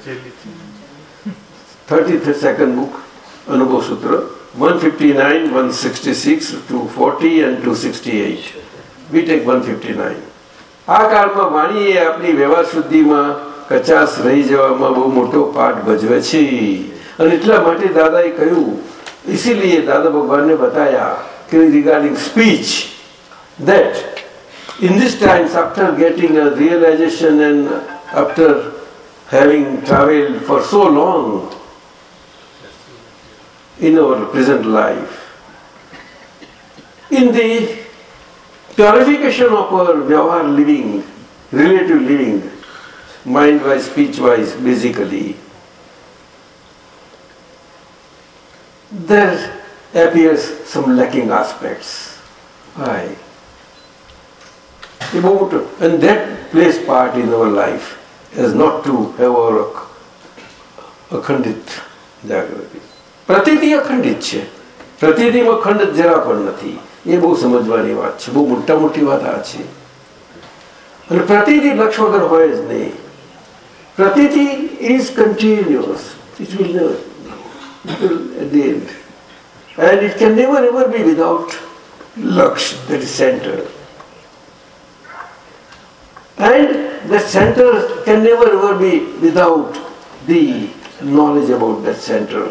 થર્ટી સેકન્ડ બુક અનુભવ સૂત્ર one fifty nine one sixty six two forty and two sixty eight we take one fifty nine આ કાળમાં વાણીએ આપણી વ્યવહાર શુદ્ધિમાં કચાશ રહી જવામાં બહુ મોટો પાઠ ભજવે છે અને એટલા માટે દાદાએ કહ્યું इसीलिए दादा भगवान ने बताया कि regarding speech that in these times after getting a realization and after having traveled for so long in our present life in the Purification of our Vyavahar living, relative living, mind wise, speech wise, basically. There appears some lacking aspects. Why? About, and that plays part in our life as not to have our અખંડિત જાગૃતિ પ્રતિથી અખંડિત છે પ્રતિથિમાં ખંડ જરા પણ નથી એ બહુ સમજવાની વાત છે બહુ મોટા મોટી વાત આ છે અને પ્રતિથી લક્ષ વગર હોય જ નહીં Pratiti is continuous. It will never, at the end. And it can never ever be without Laksh, that is center. And that center can never ever be without the knowledge about that center.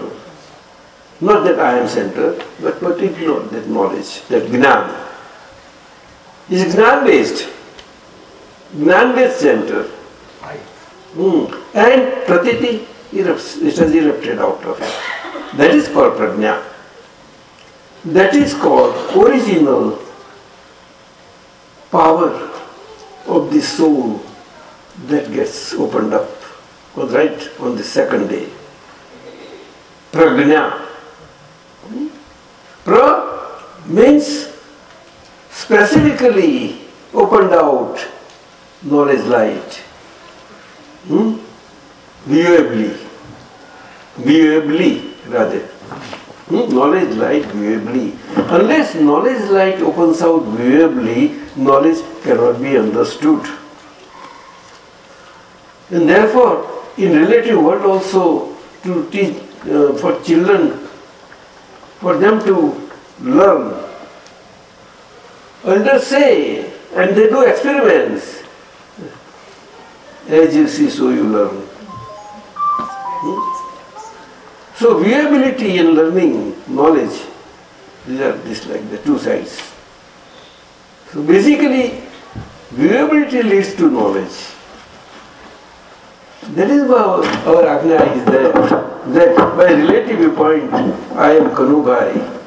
Not that I am center, but particular that knowledge, that Gnan. Is Gnan based? Gnan based center. Hmm. And Pratiti erupts, it has erupted out of it. That is called prajna. That is called original power of the soul that gets opened up right on the second day. Prajna. Pra means specifically opened out knowledge light. Hmm? Viewably. Viewably rather. Hmm? Knowledge light viewably. Unless knowledge light opens out viewably, knowledge cannot be understood. And therefore, in relative world also, to teach uh, for children, for them to learn, under say, and they do experiments. As you see, so you learn. Hmm? So viewability in learning knowledge, these are just like the two sides. So basically, viewability leads to knowledge. That is why our, our is there. That by relative viewpoint, I am Kanubai.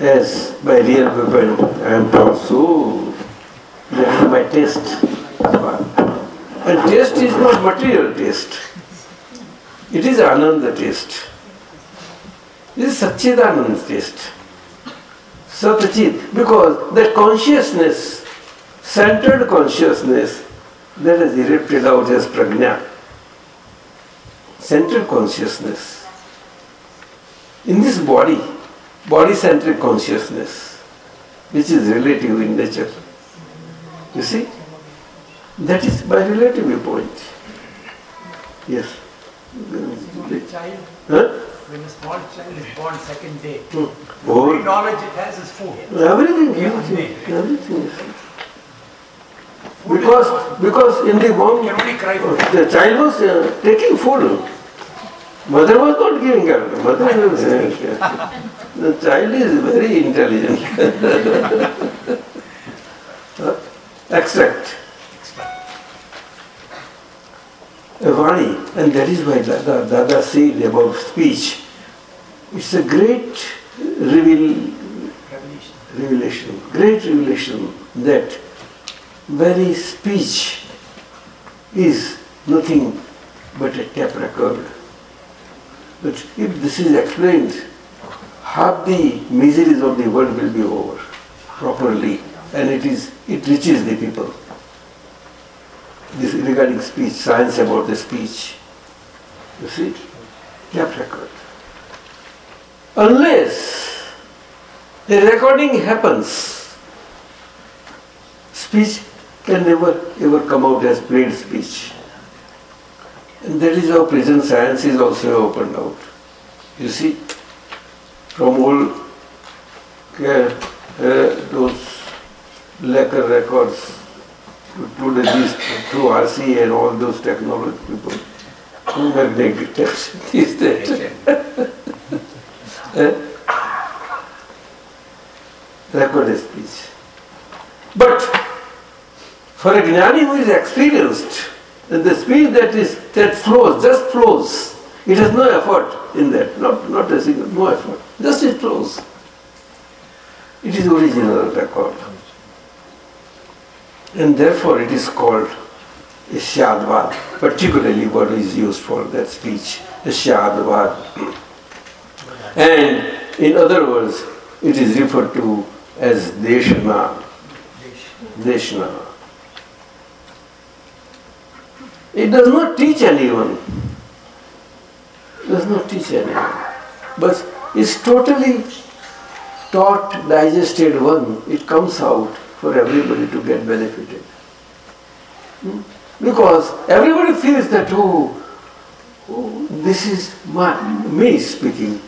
As by real viewpoint, I am also. That is my taste. And taste is not material taste. It is Ananda taste. This is Satchidanand taste. Satchit. Because that consciousness, centered consciousness, that has erupted out as prajna. Centered consciousness. In this body, body centered consciousness, which is relative in nature. You see? That is by relative viewpoint. Yes. The child, Huh? when a small child is born second day, Oh. the only knowledge it has is food. Everything, everything, everything. is- Because, because in the womb, the child was uh, taking food. Mother was not giving her. Mother was, uh, the child is very intelligent. Uh, Extract. Vani, and that is why Dada, Dada said about speech. It's a great reveal, revelation, great revelation that very speech is nothing but a tape record. But if this is explained, half the miseries of the world will be over properly, and it is it reaches the people. This regarding speech, science about the speech. You see, tape record. Unless the recording happens, speech can never ever come out as plain speech. And that is how prison science is also opened out. You see, from all uh, uh, those lacquer records to, to the these through RC and all those technology people who were negative tapes these days. Eh? Recorded speech. But for a jnani who is experienced, the speech that is that flows, just flows. It has no effort in that, not, not a single, no effort. Just it flows. It is original record. And therefore it is called Syadvad, particularly what is used for that speech, Syadvad. And in other words, it is referred to as Deshana. Deshana. It does not teach anyone. It Does not teach anyone. But is totally taught, digested one. It comes out for everybody to get benefited. Hmm? Because everybody feels that, oh, oh this is my, me speaking.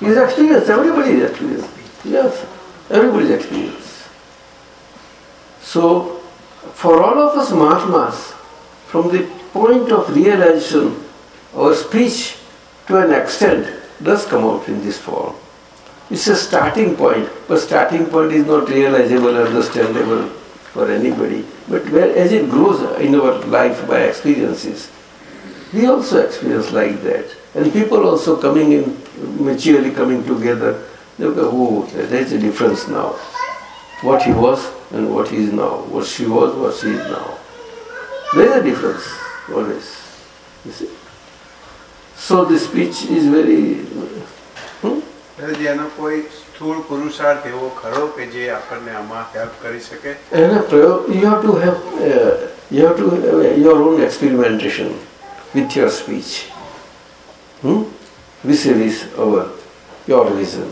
His experience, everybody's experience. Yes, everybody's experience. So, for all of us Mahatmas, from the point of realization, our speech to an extent does come out in this form. It's a starting point, but starting point is not realizable, understandable for anybody. But where, as it grows in our life by experiences, we also experience like that. And people also coming in, maturely coming together, they go, oh, there's a difference now. What he was and what he is now. What she was, what she is now. There is a difference, always. You see? So the speech is very. Hmm? એનો કોઈ સ્થૂળ પુરુષાર્થ એવો ખરો કે જે આપણને આમાં હેલ્પ કરી શકે And a prayer, you have to have, uh, you have to have your own experimentation with your speech. Hmm? Vis-a-vis our, your vision.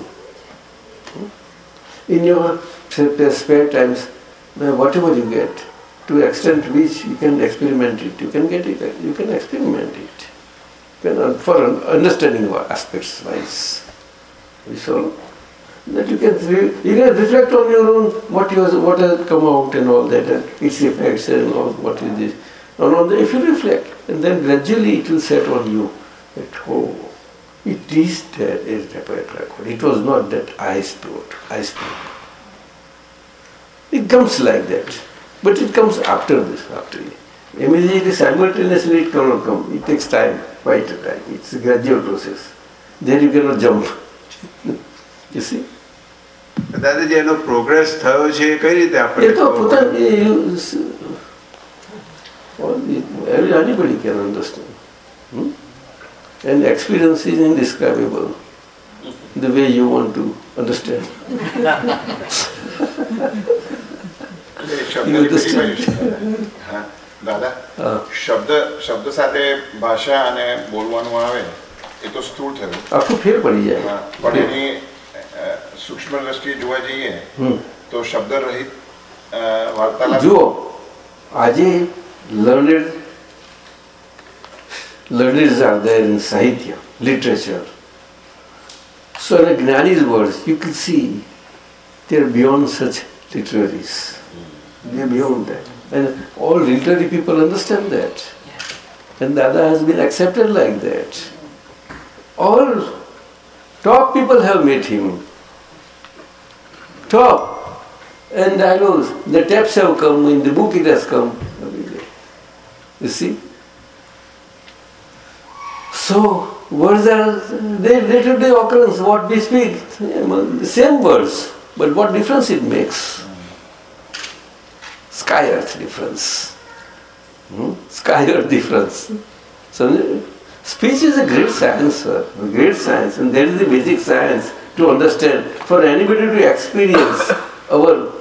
Hmm? In your spare spare times, uh, whatever you get, to extent which you can experiment it, you can get it, you can experiment it. You can, uh, for understanding aspects wise. Saw that you can you can reflect on your own what you what has come out and all that and its effects and all what is this. And all that, if you reflect, and then gradually it will set on you that oh, it is there is record. It was not that I spoke, I spoke. It comes like that, but it comes after this, after it. Immediately, simultaneously, it cannot come. It takes time, quite a time. It's a gradual process. Then you cannot jump. દાદાજી એનો progress થયો છે એ કઈ રીતે એ આપણે તો પોતાની anybody can understand. Hmm? And experience is indescribable. The way you want to understand. A You શબ્દની understand? પેલી બાજુ છે. હા, દાદા. શબ્દ શબ્દ સાથે ભાષા અને બોલવાનું આવે એ તો સ્થૂળ થયું આખું ફેર પડી જાય હા, પણ એની અ, સૂક્ષ્મ દ્રષ્ટિએ જોવા જઈએ હમ. તો શબ્દ રહિત અ, વાર્તાલાપ જુઓ આજે learned learneds are there in Sahitya, literature. So in a Gnani's words, you can see they're beyond such literaries. They're beyond that. And all literary people understand that. And Dada has been accepted like that. All top people have met him. Top. And I dialogues, the tapes have come, in the book it has come. You see? So, words are, they day-to-day occurrence, what we speak, same words, but what difference it makes? Sky earth difference. Hmm? Sky earth difference. So, speech is a great science, sir, a great science, and that is the basic science to understand. For anybody to experience our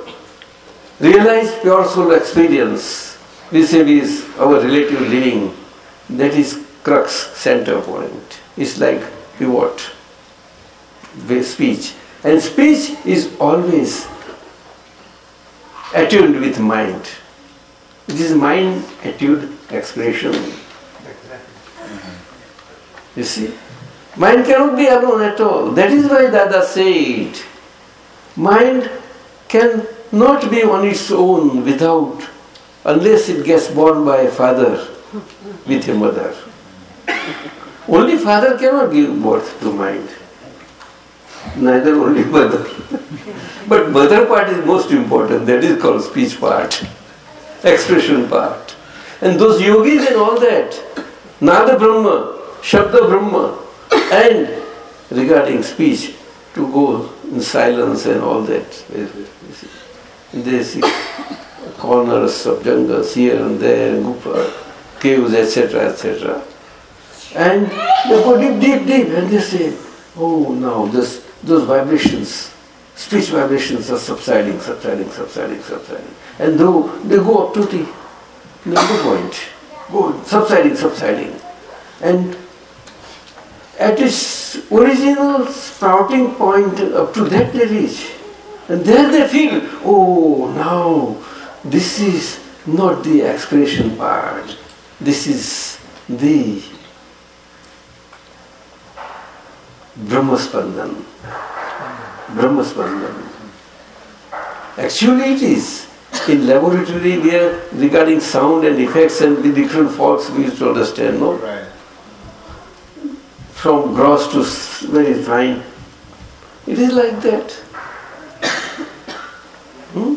realized pure soul experience vis-a-vis our relative living, that is crux, center point. It's like pivot, speech. And speech is always attuned with mind. It is mind attuned expression. You see? Mind cannot be alone at all. That is why Dada said, mind can not be on its own without, unless it gets born by a father with a mother. Only father cannot give birth to mind. Neither only mother. but mother part is most important. That is called speech part, expression part. And those yogis and all that, Nada Brahma, Shabda Brahma, and regarding speech, to go in silence and all that. They see corners of jungles here and there, gufa, caves, etc., etc. And they go deep, deep, deep, and they say, oh, now this, those vibrations, speech vibrations are subsiding, subsiding, subsiding, subsiding. And though they go up to the number point, go subsiding, subsiding. And at its original sprouting point, up to that they reach. And there they feel, oh, now this is not the excretion part, this is the Brahmaspandan. Brahmaspandan. Actually, it is. In laboratory, we are regarding sound and effects and the different forks we used to understand, no? Right. From gross to very fine. It is like that. Hmm?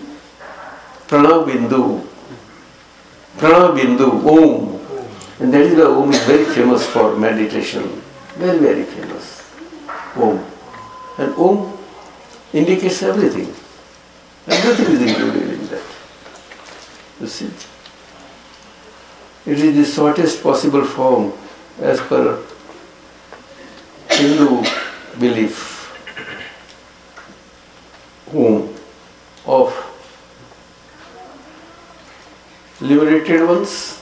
Pranav Bindu. Pranav Bindu, Om. And that is why Om is very famous for meditation. Very, very famous. Om. And Om indicates everything. Everything is included in that. You see? It is the shortest possible form as per Hindu belief. Om of liberated ones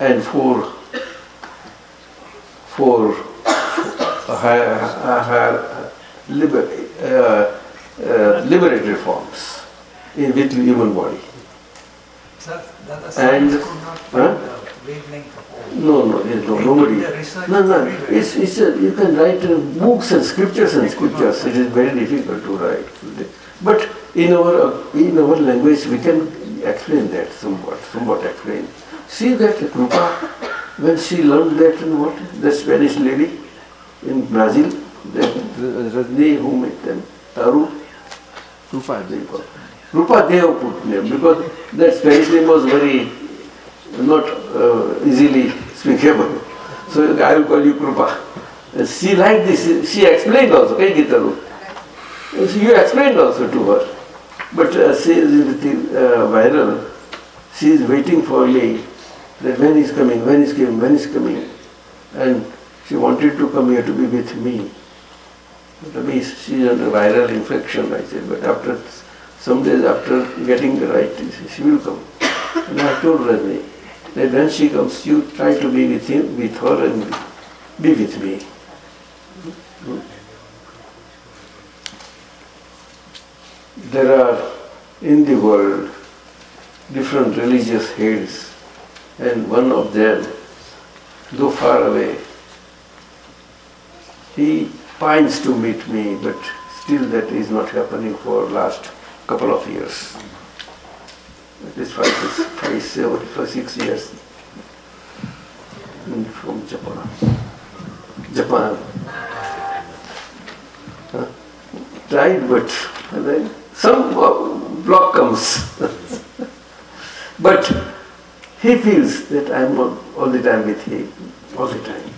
and four four higher, higher liber, uh, uh, liberated forms in with human body. Sir, that And- science huh? Find the wavelength of all. No, no, there's no, nobody. No, no, it's, it's a, you can write uh, books and scriptures and scriptures. It is very difficult to write. But in our, uh, in our language, we can explain that somewhat, somewhat explain. See that Krupa, when she learned that in what, the Spanish lady in Brazil, that Rajni who met them, Taru, Rupa Deva. Rupa Deva put name because that Spanish name was very not uh, easily speakable. So I will call you Krupa. She liked this, she explained also, hey Gitaru. So you explained also to her. But uh, she is in the uh, viral, she is waiting for me that when is coming, when is coming, when is coming. And she wanted to come here to be with me, she is under viral infection, I said, but after some days after getting the right, she will come. And I told Rajni that when she comes, you try to be with him, with her and be with me. Hmm? There are in the world different religious heads, and one of them, though far away, he pines to meet me, but still that is not happening for last couple of years. At least six years from Japan. Japan. Uh, tried, but then some uh, block comes. but he feels that I am all, the time with him, all the time.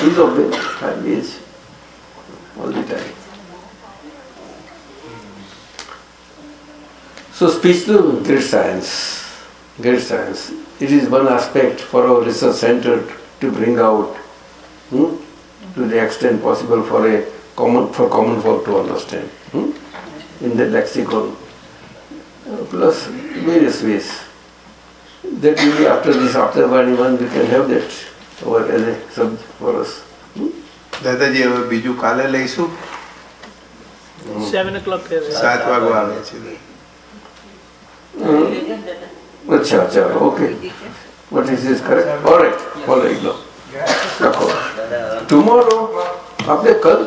He's of my age, all the time. So speech to great science, great science. It is one aspect for our research center to bring out hmm, to the extent possible for a common for common folk to understand hmm, in the lexicon. Uh, plus various ways. That maybe after this, after Vaniman, we can have that over as a subject for us. દાદાજી હવે બીજું કાલે લઈશું Seven o'clock here. સાત વાગવા આવે છે अच्छा अच्छा okay what is this correct alright follow it now tomorrow आपने कल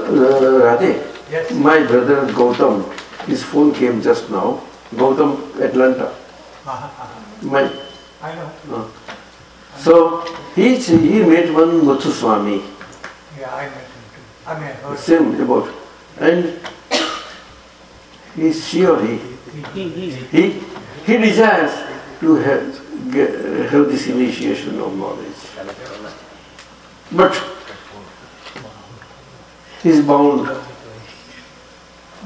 Radhe my brother Gautam is phone came just now Gautam Atlanta my I know so he. He. Met one Muthu Swami Yeah, I met him too. I mean, Same, about. And he's sure he, he. he? Desires to have have this initiation of knowledge but he is bound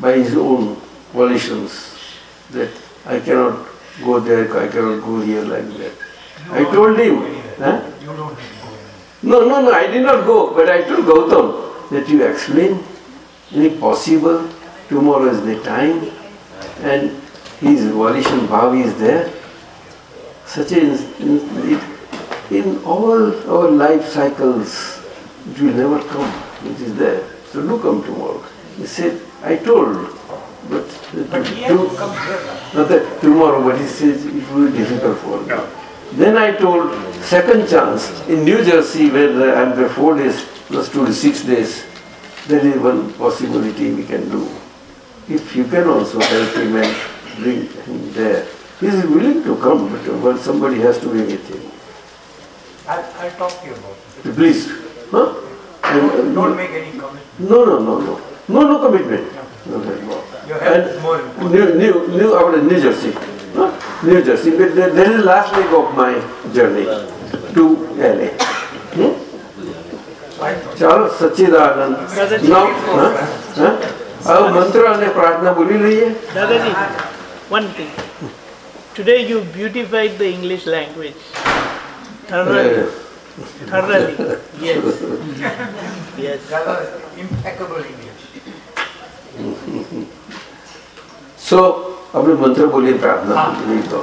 by his own volitions that I cannot go there, I cannot go here like that. I told him. Huh? No, no, no, I did not go, but I told Gautam that you explain any possible, tomorrow is the time, and his volition bhavi is there. Such a, in, in all our life cycles, it will never come, it is there. So do come tomorrow. He said, I told, but, But he to- to come here. not that tomorrow, but he says it will be difficult for me. Then I told, second chance, in New Jersey where I'm there four days plus two to six days, there is one possibility we can do. If you can also help him and bring him there. He is willing to come, but well, somebody has to be with him. I'll, I'll talk to you about it. Please, huh? And, uh, Don't make any comment. no, no, no, no. No, no commitment. No, no, no. Your health is And more important. New, new, new, our New Jersey. Huh? New Jersey. But there there is last leg of my journey to LA. Hmm? ચાલો સચ્ચિદાનંદ નામ હા? હા? હવે મંત્ર અને પ્રાર્થના બોલી લઈએ Dadaji, one thing. Today you beautified the English language. Thoroughly. Thoroughly. Yes. Yes. Rather impeccable English. સો આપણે મંત્ર બોલીએ પ્રાર્થના બોલીએ તો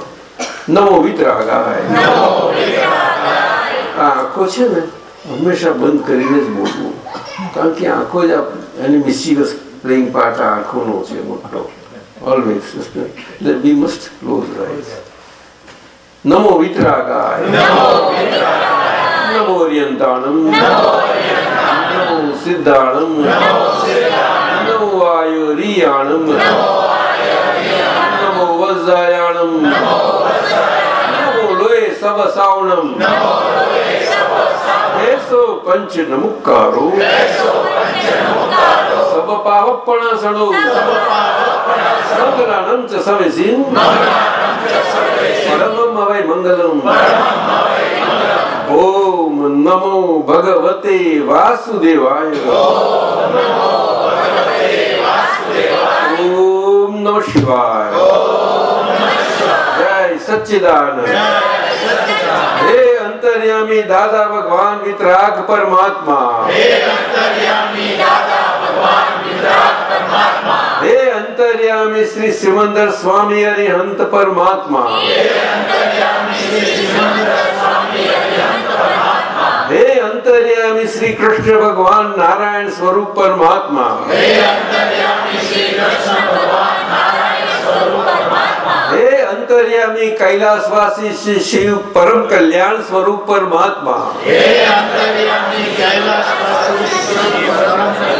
નમો વિતરાગાય આ આંખો છે ને હંમેશા બંધ કરીને જ બોલવું કારણ કે આંખો જ આપ- એની મિસ્ચીવસ પ્લેઇંગ પાર્ટ આ આંખોનો છે મોટો always sister that we must close our eyes namo vitragaya namo vitragaya namo oryantanam namo oryantanam namo siddhanam namo siddhanam namo vayuriyanam namo vayuriyanam namo vajayanam namo vajayanam namo loye savasaunam namo loye savasaunam eso panch namukkaro eso panch namukkaro sab pavappanasanu sab pavappanasanu சங்கராணம் ச சமசிம் பரமம் அவை மங்களம் ஓம் நமோ பகவதே வாசுதேவாய ஓம் நம சிவாய ஜெய் சச்சிதானந்த हे अंतर्यामी दादा भगवान वितराग परमात्मा हे अंतर्यामी दादा भगवान वितराग परमात्मा हे अंतर्यामी श्री सिमंदर स्वामी हरि हंत परमात्मा। हे अंतर्यामी श्री कृष्ण भगवान नारायण स्वरूप परमात्मा। हे अंतर्यामी कैलाशवासी श्री शिव परम कल्याण स्वरूप परमात्मा। हे अंतर्यामी कैलाशवासी श्री परम कल्याण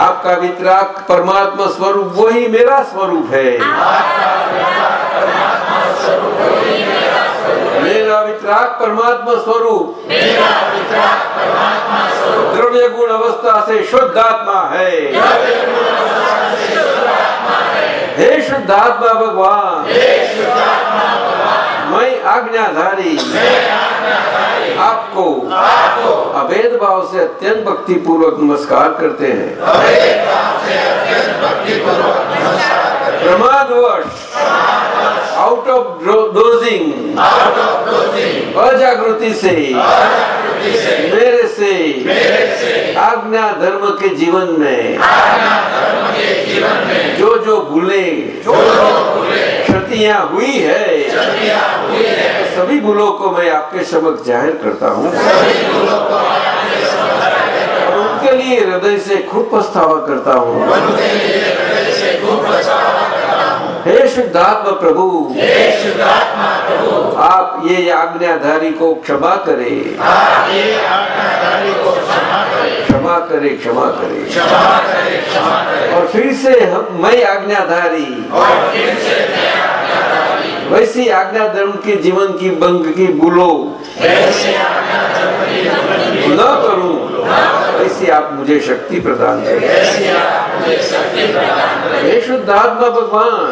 आपका वितराग परमात्मा स्वरूप, वही मेरा स्वरूप है। मेरा वितराग परमात्मा स्वरूप। द्रव्य गुण अवस्था से शुद्ध आत्मा है। हे शुद्धात्मा भगवान। मैं आज्ञाधारी आपको अभेद भाव से अत्यंत भक्ति पूर्वक नमस्कार करते हैं। प्रमादवश आउट ऑफ़ डोजिंग अजागृति से मेरे से आज्ञा धर्म के जीवन में जो जो भूले क्षतियाँ हुई है। सभी भूलों को मैं आपके समक्ष ज़ाहिर करता हूँ। और उनके लिए हृदय से खूब पछतावा करता हूँ। हे। शुद्धात्मा प्रभु आप ये आज्ञाधारी को क्षमा करे। क्षमा करे। क्षमा करे और फिर से हम मैं आज्ञाधारी। वैसी आज्ञा धर्म के, जीवन की, बंग की भूलो न करूँ ऐसी आप मुझे शक्ति प्रदान करें। शुद्धात्मा भगवान,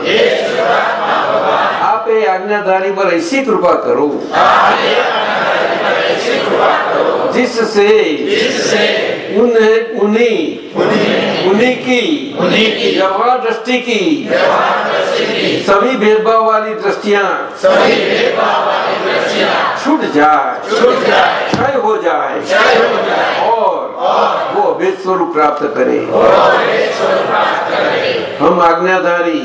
आप ये आज्ञाधारी पर ऐसी कृपा करो। जिससे उन्हें उन्हीं उन्हीं की व्यवहार दृष्टि की सभी भेदभाव वाली दृष्टिया छूट जाए क्षय हो जाए और वो अभेद स्वरूप प्राप्त करे। हम आज्ञाधारी।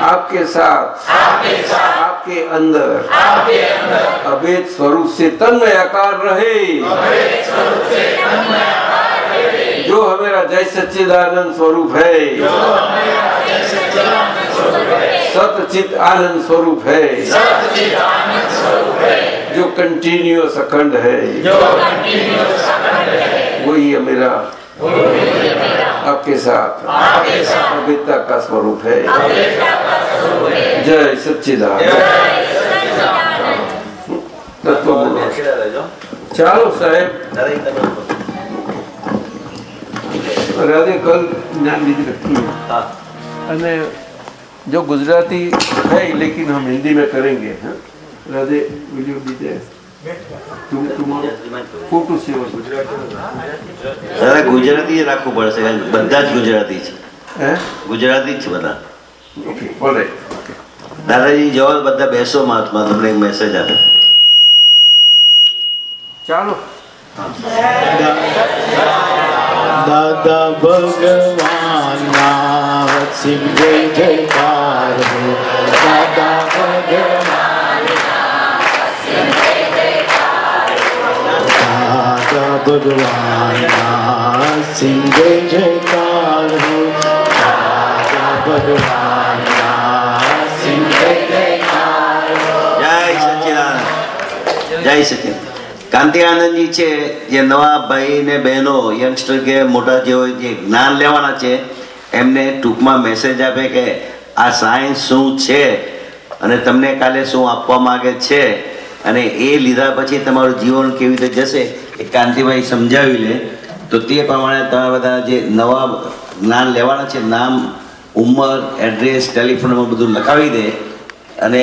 आपके साथ आपके साथ आपके अंदर आपके अंदर। अभेद स्वरूप से तन्मय आकार रहे। जो हमारा जय सच्चिदानंद स्वरूप है। सतचित आनंद स्वरूप है। जो कंटिन्यूस अखंड है। वही है मेरा। आपके साथ अभिता का स्वरूप है जय सच्चिदानंद तत्व बोलो ચાલો સાહેબ રાધે કલ જ્ઞાન विधि रखी है અને जो गुजराती है लेकिन हम हिंदी में करेंगे हाँ? राधे विल ખોટું છે ગુજરાતી રાખવું પડશે બધા જ ગુજરાતી છે ગુજરાતી જ છે બધા દાદાજી જવાબ બધા બેસો મહાત્મા તમને એક મેસેજ આપે ચાલો દાદા ભગવાન ના સિંહ જયકાર દાદા ભગવાન દાદા ભગવાનના સિંહે જયકાર હો દાદા ભગવાનના સિંહે જયકાર જય સચ્ચિદાનંદ જય સચ્ચિદાનંદ કાંતિ આનંદજી છે, જે નવા ભાઈ ને બહેનો યંગસ્ટર કે મોટા જે હોય, જે જ્ઞાન લેવાના છે, એમને ટૂંકમાં મેસેજ આપે કે આ સાયન્સ શું છે અને તમને કાલે શું આપવા માગે છે? અને એ લીધા પછી તમારું જીવન કેવી રીતે જશે? એ કાંતિભાઈ સમજાવી લે તો તે પ્રમાણે તમે બધા જે નવા જ્ઞાન લેવાના છે, નામ, ઉંમર એડ્રેસ ટેલિફોન નંબર બધું લખાવી દે અને